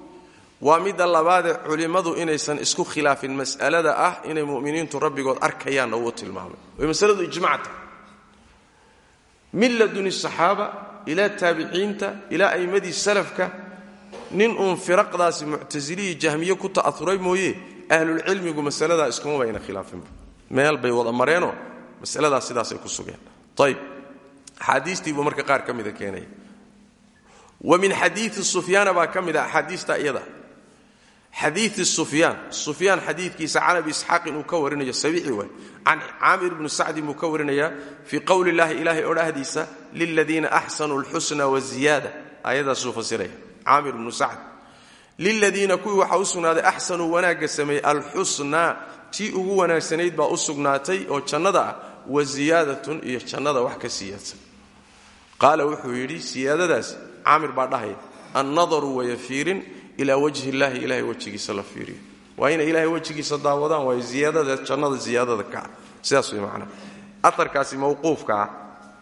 S1: waa midda labaadee culimmadu inaysan isku khilaafin mas'alada ah inay mu'miniintu rabbigood arkayaanna wuu tilmaamay way masaladu ijmacta min laduni saxaaba ilaa taabiciinta ilaa salafka nin uun firaqdaasi muctasiliyi jahmiye ku ta'auray mooye ahlulcilmigu masaladaa iskuma bayna khilaafinba meel bay wada mareenoo masaladaas sidaasay ku sugeen. Ayb axaadiistiibuu marka qaar ka mida wa min xadiii sufyaana baa ka mid a iyada xadiii sufyaan. Sufyaan xadiidkiisa can abi isxaaqin uu ka warinayo sabiici waay can caamir bnu sacdin buu ka warinayaa fii qowli llahi ilaahay odhahdiisa liladiina axsanuu lxusna waziyaada aayadaasuu fasiraya. Caamir bnu sacd liladiina kuwii waxaa u sugnaaday axsanuu wanaagga sameeyey alxusnaa tii ugu wanaagsanayd baa u sugnaatay oo jannada ah wa ziyaadatun iyo jannada wax ka ilaa wajhi illaahi ilahay wejigiisa la fiiriyo. Waa inay ilahay wejigiisa daawadaan waayo ziyaadada jannada ziyaadada ka. Ah sidaas way macnaa aarkaasi mawquufka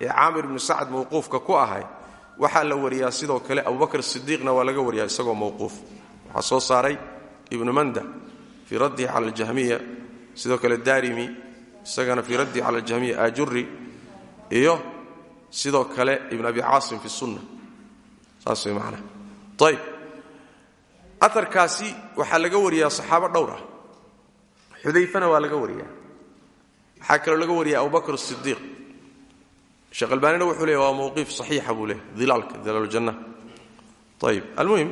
S1: ee caamir ibnu sacad mawquufka ku ahay waxaa la wariyaa sidoo kale abubakr sidiiqna waa laga wariyaa isagoo mawquuf. Waxaa soo saaray ibnu manda fii raddihi cala aljahmiya sidoo kale daarimi isagana fii raddihi cala aljahmiya ajuri iyo sidoo kale ibn abi caasim fi sunna. Saas way macnaa aarkaasi waxaa laga wariyaa saxaabo dhowr ah. Xudayfana waa laga wariyaa. Waxaa kaloo laga wariya abubakr sidiiq sheekh albaanina wuxuu leeya waa mawqiif saxiixa buu leeya dilaalka dilaaljanna ayib almuhim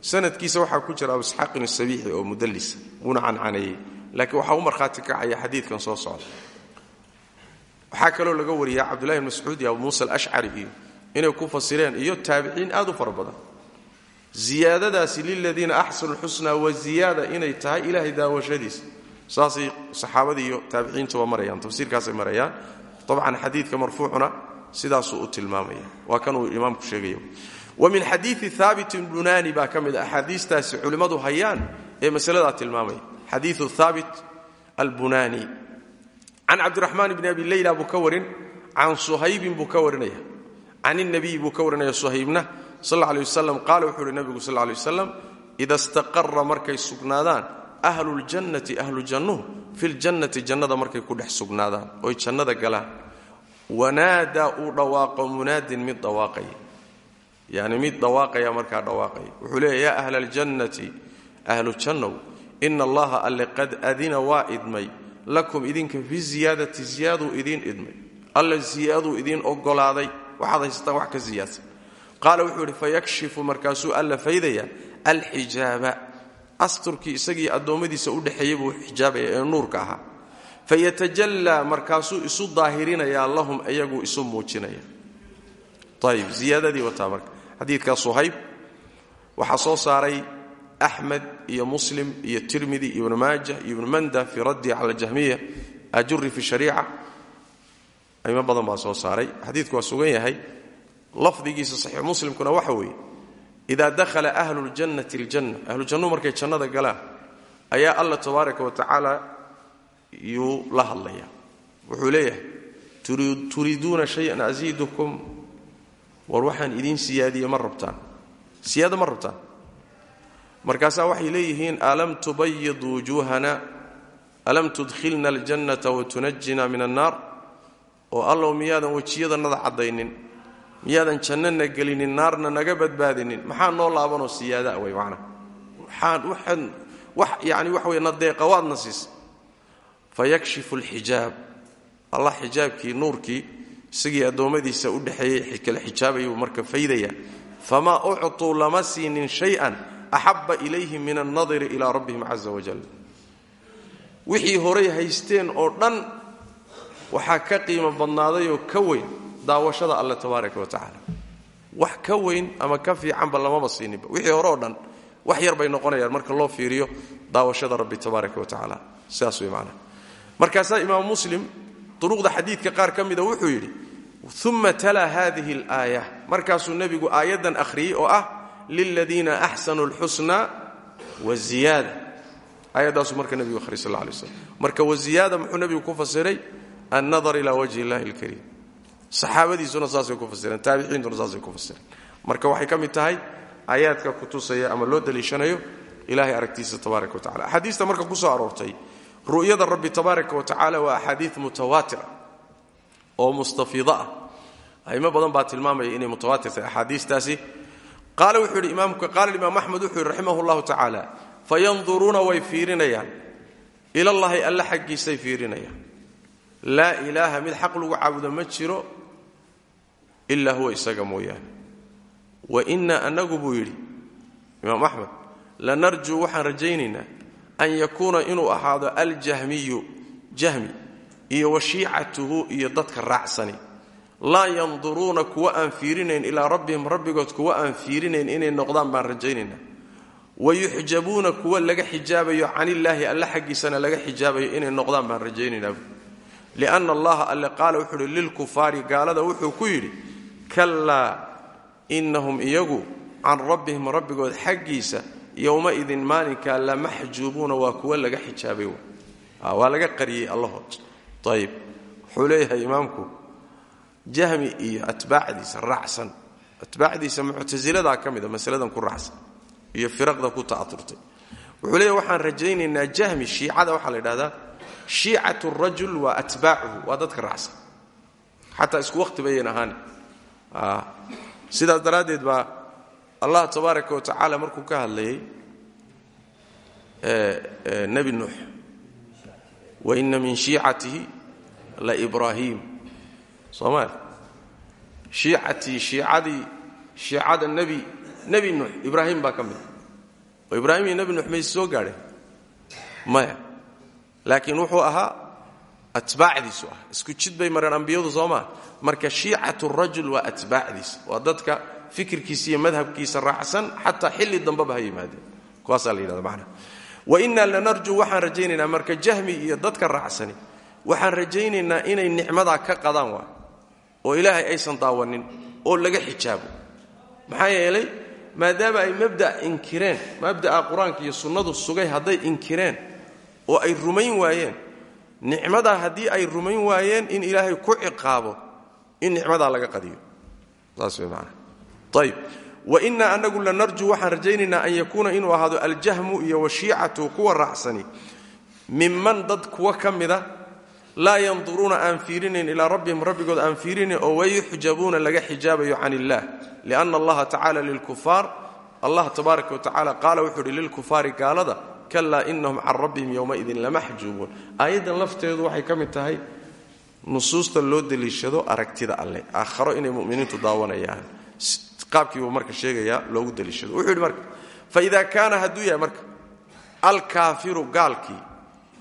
S1: sanadkiisa waxaa ku jira abu isxaaqin asabiixi oo mudalisa wuuna cancaneeyey. Laakiin waxaa u markhaati kacaya xadiidkan soo socda. Waxaa kaloo laga wariyaa cabdullahi bn mascuud iyo abu muusa alashcari iyo inay ku fasireen iyo taabiciin aad u fara badan ziyaadadaasi liladiina axsanu lxusnaa wa ziyaada inay tahay ilaahay daawashadiisa. Saasay saxaabadii iyo taabiciintuba marayaan tafsiirkaasay marayaan. Dabcan xadiidka marfuucuna sidaasuu u tilmaamaya. Waa kanuu imaamku sheegaya wa min xadiii haabit bunaani baa ka mid a axaadiistaasi culimmadu hayaan ee masaladaa tilmaamaya. Xadiiu haabit albunaani. Can cabdiraxmaan bni abi leyla buu ka warin can suhaybin buu ka warinaya. Can inabiy buu ka warinaya suhaybna sal lla ley wasalam qaala wuxuu uhi nabigu sal ley wasalam ida istaqara markay sugnaadaan ahluljannati ahlu jannuhu filjannati jannada markay ku dhex sugnaadaan oy jannada galaan. Wanaadaa uu dhawaaqo munaadin mid dhawaaqaya yani mid dhawaaqaya markaa dhawaaqaya wuxuu leeya yaa ahla aljannati ahlu jannow ina allaha alle qad adina waa lakum idinka fi ziyaadati ziyaaduu idiin idmay. Alle ziyaaduu idiin ogolaaday waxaad haysataan wax ka ziyaadsan qaala wuxuu idhi fayakshifu markaasuu alla faydaya alxijaaba. Asturkii isagii addoommadiisa u dhexeeyey buu xijaabaya ee nuurka ahaa. Fayatajallaa markaasuu isu daahirinayaa lahum iyaguu isu muujinaya. Ayib ziyaadadii wataa marka. Xadiidkaa suhayb waxaa soo saaray axmed iyo muslim iyo tirmidi iyo ibnu ibnu manda fii raddihi cala jahmiya ajuri fi shariica. Aymo badan baa soo saaray. Xadiidku waa sugan yahay lafdigiisa saxiix muslimkuna waxa weeye idaa dakhala ahlu ljannati aljanna. Ahlu jannuhu markay jannada galaan ayaa alla tabaaraka wa tacaala yuu la hadlaya wuxuu leeyahay turiiduuna shayan asiidukum war waxaan idiin siyaadiye ma rabtaan. Siyaada ma rabtaan. Markaasaa alam tubayid wujuuhana? Alam tudkhilna aljannata watunajina min annaar? Oo allow miyaadan wejiyadannada caddaynin miyaadan jannana gelinin naarna naga badbaadinin. Maxaa noo laabanoo siyaada way macnaa waxaan wax yani waxa wey nadeeqa waadna siisa fayakshifu alxijaab. Allah xijaabkii nuurkii isagii addoommadiisa u dhexeeyey kala xijaabayuu marka faydaya famaa uctuu lama siinin shay-an axabba ilayhim min annadiri ilaa rabbihim caza wajal wixii horay haysteen oo dhan waxaa ka qiimo badnaadayoo ka weyn daawashada alle tabaaraka wa tacaala. Wax ka weyn ama ka fiicanba lamaba siininba wixii hore dhan wax yar bay noqonayaan marka loo fiiriyo daawashada rabbi tabaaraka wa tacaala. Sidaas way macnaha markaasaa imaamu muslim duruqda xadiidka qaar ka wuxuu yidhi uma tala hadihi alaaya. Markaasuu nebigu aayaddan akhriyey oo ah liladiina axsanuu alxusna waziyaada aayaddaasuu marka nebigu ahriyay sal lla alay slam marka waziyaada muxuu nebigu ku fasiray annadar ilaa wajhi illahi alkariim saxaabadiisuna saasay ku fasireen taabiciintuna saasay ku fasireen. Marka waxay ka mid tahay aayaadka kutusaya ama loo daliishanayo ilahay aragtiisa tabaaraka wa tacala axaadiista marka ku soo aroortay ru'yada rabbi tabaaraka wa tacaala waa axaadiid mutawaatira oo mustafiida ah. Aimo badan baa tilmaamaya inay mutawaatir tahay axaadiistaasi. Qaala wuxuu yidhi imaamka imaam axmed wuxuu yidhi raximah llahu tacaala fayanduruuna way fiirinayaan. Alla xaggiisay fiirinayaan. Laa ilaaha mid xaq lagu caabudo ma jiro ilaa huwa isaga mooyaane. Wa innaa annagu buu yidhi imaam axmed lanarjuu waxaan rajaynaynaa an yakuuna inuu ahaado aljahmiyu jahmi iyo wa iyo dadka raacsani. Laa yanduruuna kuwa aan fiirinayn ilaa rabbihim rabbigood kuwa aan fiirinayn inay noqdaan baan rajaynaynaa. Wayuxjabuuna kuwa laga xijaabayo canillaahi alle xaggiisana laga xijaabayo inay noqdaan baan rajaynaynaa lianna allaha alle qaala wuxuu uhi lilkufaari gaalada wuxuu ku yidhi kallaa innahum iyagu can rabbihim rabbigood xaggiisa yowmaidin maalinkaa lamaxjuubuuna waa kuwa laga xijaabay waa laga qariyey allahood. Ayib wuxuu leeyahay imaamku jahmi iyo atbaacdiisa raacsan. Atbaacdiisa muctasiladaa ka mida masaladan ku raacsan iyo firaqda ku ta'aturtay. Wuxuu leeyahy waxaan rajaynaynaa jahmi shiicada waxaa la yidhahdaa shiicat rajul waa atbaacuhu waa dadka raacsan. Xataa isku waqti bayan ahaan sidaas daraaddeed baa allah tabaaraka wa tacaala markuu ka hadlayay nebi nuux wa ina min shiicatihi la ibraahiim soomaali shiicatii shiicadii shiicada nebi nebi nuux ibraahim baa ka mid oo ibraahim iyo mayse soo gaadheen maya laakiin wuxuu ahaa atbaacdiisu ah. Isku jid bay mareen ambiyadu soo maa marka shiicatu rajul waa atbaacdiisa waa dadka fikirkiisa iyo madhabkiisa raacsan xataa xilli dambeba ha yimaadeen. Kuwaasaa la yidhahda macnaha wa innaa lanarjuu waxaan rajaynaynaa marka jahmi iyo dadka raacsani. Waxaan rajaynaynaa inay nicmadaa ka qadaan waa oo ilaahay aysan daawanin oo laga xijaabo. Maxaa yeelay maadaama ay mabda inkireen mabda'a qur'aanka iyo sunnadu sugay hadday inkireen oo ay rumayn waayeen nicmadaa haddii ay rumayn waayeen in ilaahay ku ciqaabo in nicmadaa laga qadiyo. Saas way maanaa ayib wa innaa anagu lanarjuu waxaan rajaynaynaa an yakuuna inuu ahaado aljahmu iyo washiicatu kuwa raacsani. Minman dad kuwa ka mida laa yanduruuna aan fiirinayn ilaa rabbihim rabbigood aan fiirinayn oo wayuxjabuuna laga xijaabayo can illaah lianna allaha tacala lilkufaar. Allah tabaaraka wa tacala qaala wuxuu uhi lilkufaari gaalada kalaa inahum can rabbihim yowmaidin lamaxjuubuun aayaddan lafteedu waxay ka mid tahay nusuusta loo deliishado aragtida alleh. Aakharo inay muminiintu daawanayaan. Qaabkiibuu marka sheegayaa loogu deliishado. Wuxuu yidhi marka faida kaana hadduu yahay marka alkaafiru gaalkii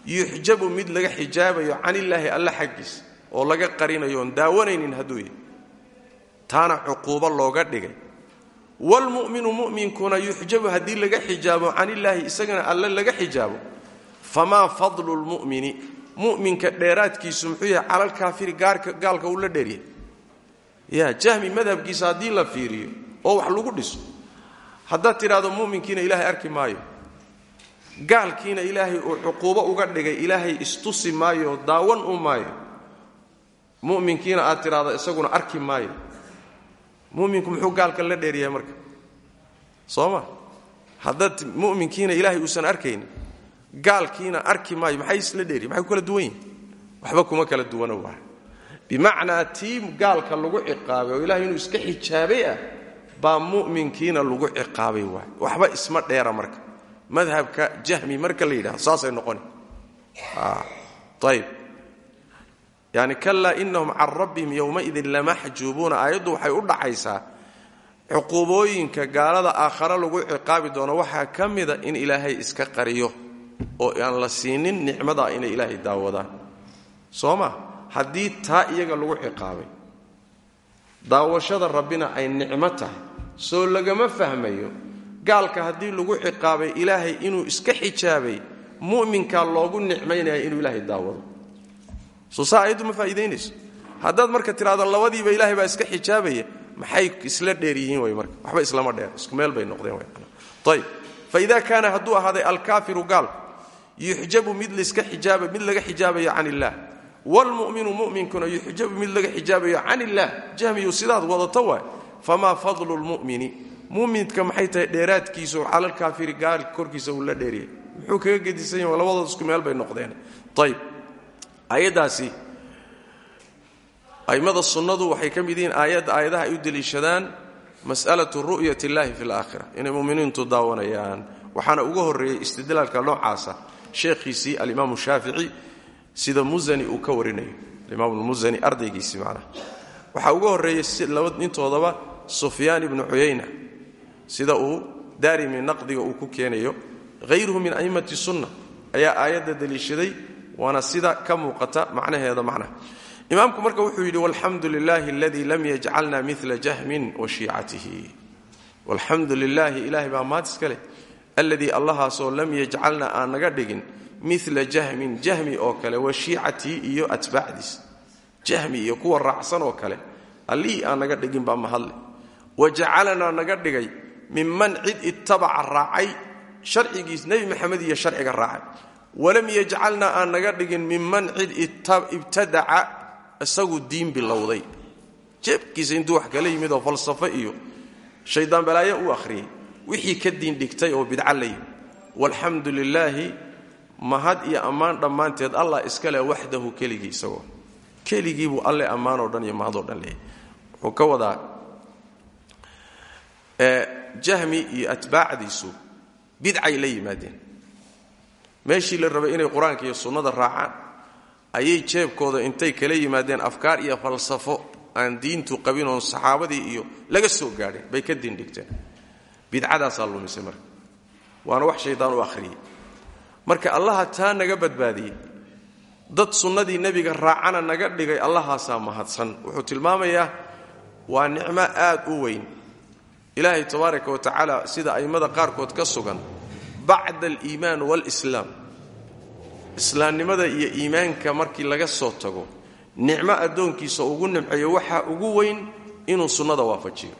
S1: yuxjabu mid laga xijaabayo can illaahi alle xaggiisa oo laga qarinayo daawanaynin hadduu yahay taana cuquubo looga dhigay wlmuminu muminkuna yuxjabu haddii laga xijaabo can illaahi isagana alle laga xijaabo famaa fadlu lmumini muminka dheeraadkiisu muxuu yahay calalkaafiri gaalka uu la dheeryahay ya jahmi madhabkiisa haddii la fiiriyo oo wax lagu dhiso haddaad tidhahdo muminkiina ilaahay arki maayo gaalkiina ilaahay uu cuquubo uga dhigay ilaahay istusi maayo daawan u maayo muminkiina aad tidhahdo isaguna arki maayo muminku muxuu gaalka la dheeryahay marka? Soo ma haddaad muminkiina ilaahay uusan arkaynin gaalkiina arki maayo maxay isla dheeriy maxay ku duwan yihiin waxba kuma kala duwana waa. Bimacnaa tii gaalka lagu ciqaabay oo ilahay inuu iska xijaabay ah baa mu'minkiina lagu ciqaabay waay waxba isma dheera marka. Madhabka jahmi marka la yidhahdo saasay noqoni. Ayb yani kalaa inahum can rabbihim yowmaidin lamaxjuubuuna aayaddu waxay u dhacaysaa cuquubooyinka gaalada aakhare lagu ciqaabi doono. Waxaa ka mida in ilaahay iska qariyo oo aan la siinin nicmadaa inay ilaahay daawadaan. Soo ma? Haddii taa iyaga lagu ciqaabay daawashada rabbina ay nicmo tahay soo lagama fahmayo gaalka haddii lagu ciqaabay ilaahay inuu iska xijaabay mu'minkaa loogu nicmaynaya inuu ilaahay daawado soo saa ayaddu ma faa'iidaynayso haddaad marka tidhahdo labadiiba ilaahay baa iska xijaabaya maxay isla dheer yihiin marka? Waxba islama dheer isku meel bay noqdeen ayb faida kaana hadduu ahaaday alkaafiru gaalku yuxjabu mid laska ijaaba mid laga xijaabayo can illaah wlmuminu muminkuna yuxjabu mid laga xijaabayo can illaah jahmiyu sidaad wadato waay. Famaa fadlu lmumini? Muminka maxay tahay dheeraadkiisu? Calalkaafiri gaal korkiisa uu la dheeriyay. Muxuu kaga gedisan yahy labadood isku meel bay noqdeen. Ayb ayaddaasi a'immada sunnadu waxay ka mid yihiin ay u deliishadaan mas'alatu ru'yat illahi fi alaakhira inay muminiintu daawanayaan. Waxaana uga horreeyey istidlaalka noocaasa sheekhiisii alimaamu shaafici sida musani uu ka warinayo. Alimaam musani ardaygiisii macnaha waxaa uga horreeyey intoodaba sufyaan ibnu cuyayna sida uu daarimi naqdiga uu ku keenayo hayruhu min a'immati sunna. Ayaa aayadda deliishaday waana sida ka muuqata macnaheeda macnaha imaamku marka wuxuu yidhi walxamdu lilaahi aladii lam yajcalna mila jahmin wa shiicatihi walxamdu lilaahi ilaahay baa maad iska leh alladii allahaasoo lam yajcalna aan naga dhigin mila jahmin jahmi oo kale wa shiicatii iyo atbaacdiis. Jahmi iyo kuwa raacsan oo kale allihii aan naga dhigin baa mahadle wa jacalanaa naga dhigay minman cid ittabaca raacay sharcigiis nebi maxamed iyo sharciga raacay walam yajcalna aan naga dhigin minman cid ibtadaca isagu diin bilowday. Jeebkiisa intuu wax kala yimid oo falsafo iyo shaydaan balaayo u akhriyey. Wixii ka diin dhigtay oo bidca la yimi walxamdu lilaahi mahad iyo ammaan dhammaanteed allah iska leh waxdahu keligii isagoo keligiibuu alle ammaanoo dhan iyo mahadoo dhan leeyahy wuxuu ka wadaa jahmi iyo atbaacdiisu la yimaadeen meeshii la rabay inay qur'aanka iyo sunnada raacaan ayay jeebkooda intay kala yimaadeen afkaar iyo falsafo aan diintu qabin oon saxaabadii iyo laga soo gaadhin. Bay ka diindhigteen bidcadaasaa lumisay marka. Waana wax shaydaan u akhriyey marka allaha taa naga badbaadiyey dad sunnadii nebiga raacana naga dhigay allahaasaa mahadsan. Wuxuu tilmaamayaa waa nicmo aad u weyn. Ilaahay tabaaraka wa tacaala sida a'immada qaarkood ka sugan bacda aliimaan waalislaam islaamnimada iyo iimaanka markii laga soo tago nicmo addoonkiisa ugu nimceeyo waxaa ugu weyn inuu sunnada waafajiyo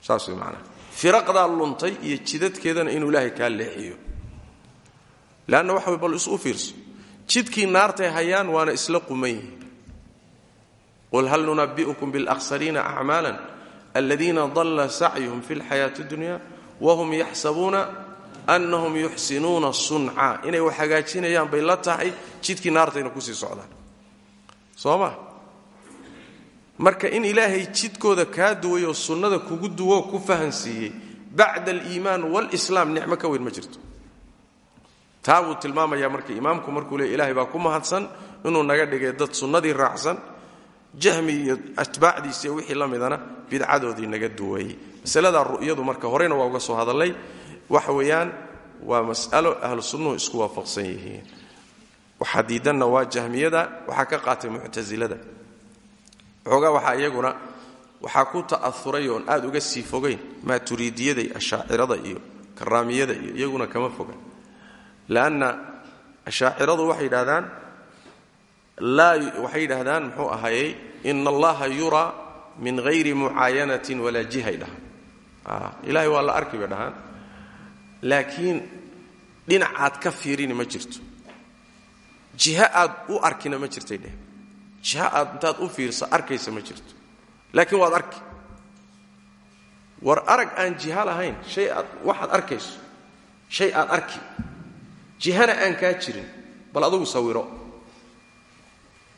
S1: saas way macanaha firaqdaa luntay iyo jidadkeedana inuu ilaahay kaa leexiyo leanna waxa way bal isu fiirso jidkii naartay hayaan waana isla quman yihiin qul hal nunabi'ukum biاlأkhsariina acmaala aladiina dalla sacyuhum fi اlxayaati اdunya wahum yaxsabuuna annahum yuxsinuuna sunca. Inay wax hagaajinayaan bay la tahay jidkii naartayna ku sii socdaan. Soo ma marka in ilaahay jidkooda kaa duwayoo sunnada kugu duwo ku fahansiiyey bacda aliimaan wاlslaam nicmo ka weyn ma jirto. Taa tilmaamayaa marka imaamku markuu leey ilahay baa ku mahadsan inuu naga dhigay dad sunnadii raacsan jahmi iyo atbaacdiisi iyo wixii la midana bidcadoodii naga duwayey masaladaa ru'yadu marka horeyna waa uga soo hadallay waxa weeyaan waa mas'alo ahlu sunnuhu isku waafaqsan yihiin. Waxaa diidanna waa jahmiyada waxaa ka qaatay muctasilada xoogaa waxaa iyaguna waxaa ku ta'auray aad uga sii fogayn maaturiidiyada iyo ashaacirada iyo karaamiyada iyaguna kama foga lanna ashaaciradu waxay yidhahdaan waxay yidhaahdaan muxuu ahayey ina allaha yuraa min hayri mucaayanatin walaa jihay dhahaan. Ilahay waa la arki laakiin dhinacaad ka fiirini ma jirto. Jiha aad u arkina ma jirtay dheh. Jiha aad intaad u fiirsa arkaysa ma jirto. Laakiin waad arki. War arag aan jiha lahayn hay aad waxaad arkayso. Shay aad arki. Jihana aan kaa jirin bal adugu sawiro.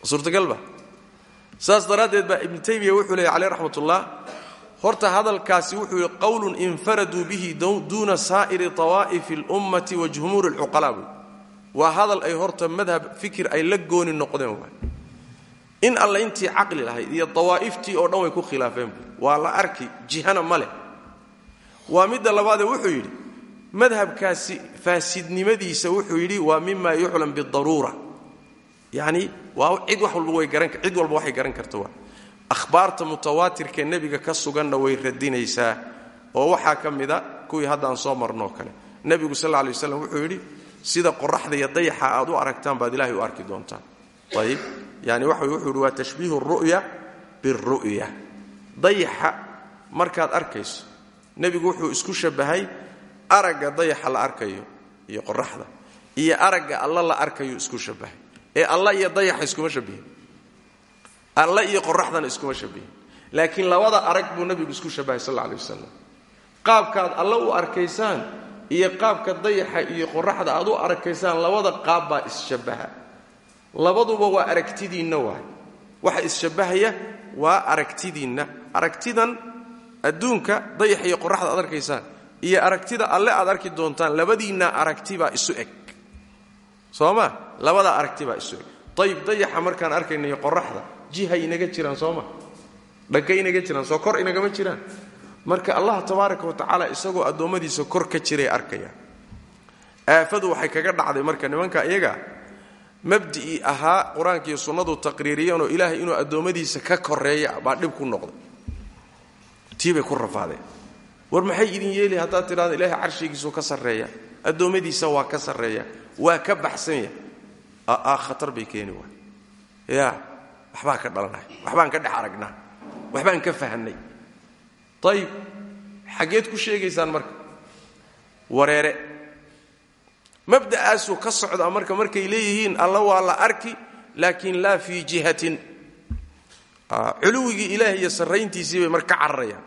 S1: Suurtagalba saas daraaddeed baa ibnu taymiya wuxuu leeyay caleyh raxmat ullah horta hadalkaasi wuxuu yihi qowlun infaraduu bihi duuna saa'iri awaa'ifi اlummati wa jumhuuri اlcuqalaa waa hadal ay horta madhab fikir ay la gooni noqdeen waay. In alle intii caqli lahayd iyo dawaa'iftii oo dhan way ku khilaafeen waa la arki jihana ma leh. Waa midda labaadee wuxuu yidhi madhabkaasi faasidnimadiisa wuxuu yidhi waa mima yuclam bidaruura yacni waa cid wax walba way garan cid walba waxay garan karta waa ahbaarta mutawaatirka nebiga ka suganna way radinaysaa oo waxaa ka mida kuwii haddaan soo marnoo kale. Nebigu sal lay waslam wuxuu yidhi sida qoraxda iyo dayaxa aad u aragtaan baad ilahay u arki doontaan. Ayib. Yani waxa wuxuu yidhi waa tashbiihu ru'ya biru'ya. Dayaxa markaad arkayso nebigu wuxuu isku shabahay aragga dayaxa la arkayo iyo qoraxda iyo aragga alla la arkayo isku shabahay ee alla iyo dayaxa iskuma shabihin alla iyo qoraxdana iskuma shabihin. Laakiin labada arag buu nebigu isku shabahay sal alla alay wasalam qaabkaad alla u arkaysaan iyo qaabka dayaxa iyo qoraxda aad u arkaysaan labada qaab baa isshabaha. Labaduba waa aragtidiinna waay. Waxa isshabahaya waa aragtidiinna. Aragtidan adduunka dayaxa iyo qoraxda aad arkaysaan iyo aragtida alle aad arki doontaan labadiinna aragtibaa isu eg. Soo ma? Labadaa aragtibaa isu eg. Ayib dayaxa markaan arkaynayo qoraxda jihay inaga jiraan sooma dhankay inaga jiraan soo kor inagama jiraan. Marka allah tabaaraka wa tacaala isagoo addoommadiisa kor ka jiray arkayaan aafadu waxay kaga dhacday marka nimanka iyaga mabdi'ii ahaa qur'aanka iyo sunnadu taqriiriyeenoo ilaahay inuu addoommadiisa ka koreeya baa dhib ku noqday. Tii bay ku rafaadeen. War maxay idin yeeli haddaad tidhahdo ilaahay carshigiisuu ka sarreeya? Addoommadiisa waa ka sarreeya waa ka baxsanya aa khatar bay keeni waay ya waxbaa ka dhalanay waxbaan ka dhex aragnaa waxbaan ka fahnay ayib xaggeed ku sheegaysaan marka. Wareere mabda'aasuu ka socdaa marka markay leeyihiin alla waa la arki laakiin laa fii jihatin. Culuwigii ilaah iyo sarrayntiisii bay marka ka cararayaan.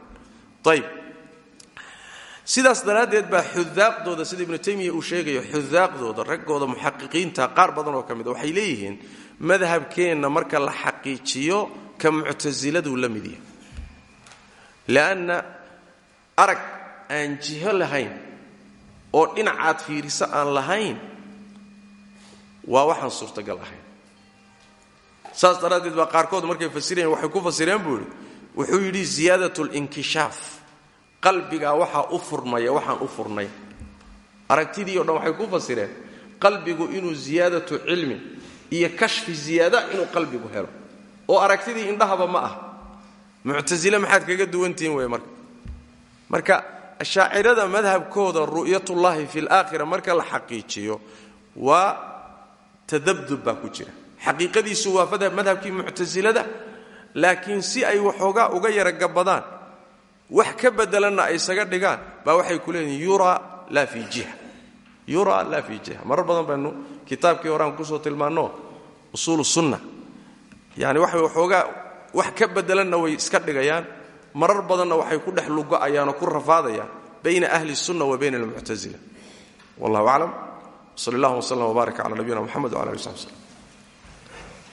S1: Sidaas daraaddeed baa xudaaqdooda sida ibnu taymiya uu sheegayo xudaaqdooda raggooda muxaqiqiinta qaar badan oo ka mid a waxay leeyihiin madhabkeenna marka la xaqiijiyo ka muctasiladuu la mid yahay. Leanna arag aan jiho lahayn oo dhinacaad fiiriso aan lahayn waa waxaan suurtagal ahayn saas daraaddeed baa qaarkood markay fasirayeen waxay ku fasireen buu wuxuu yidhi ziyaadat linkishaaf qalbigaa waxaa u furmaya waxaan u furnay. Aragtidii o dhan waxay ku fasireen qalbigu inuu ziyaadatu cilmin iyo kashfi ziyaada inuu qalbigu helo. Oo aragtidii indhahaba ma ah. Muctasile maxaad kaga duwantihiin wey marka. Marka ashaacirada madhabkooda ru'yatullaahi fi laakhira marka la xaqiijiyo waa tadabdub ku jira. Xaqiiqadiisu waa madhabkii muctasilada laakiin si ay waxoogaa uga yara gabadaan wax ka bedelanna ay isaga dhigaan baa waxay ku leeyihiin yura laa fi jiha. Yura laa fi jiha. Marar badan baynu kitaabkii horaan ku soo tilmaanno usuulu sunna. Yani waxay waxoogaa wax ka bedelanna way iska dhigayaan marar badanna waxay ku dhex lugo'ayaanoo ku rafaadayaan bayna ahli sunna wa bayna almuctasila wallahu aclam sal allah wslam wbaarak cala nabiyina mxamed wala ali sabi slm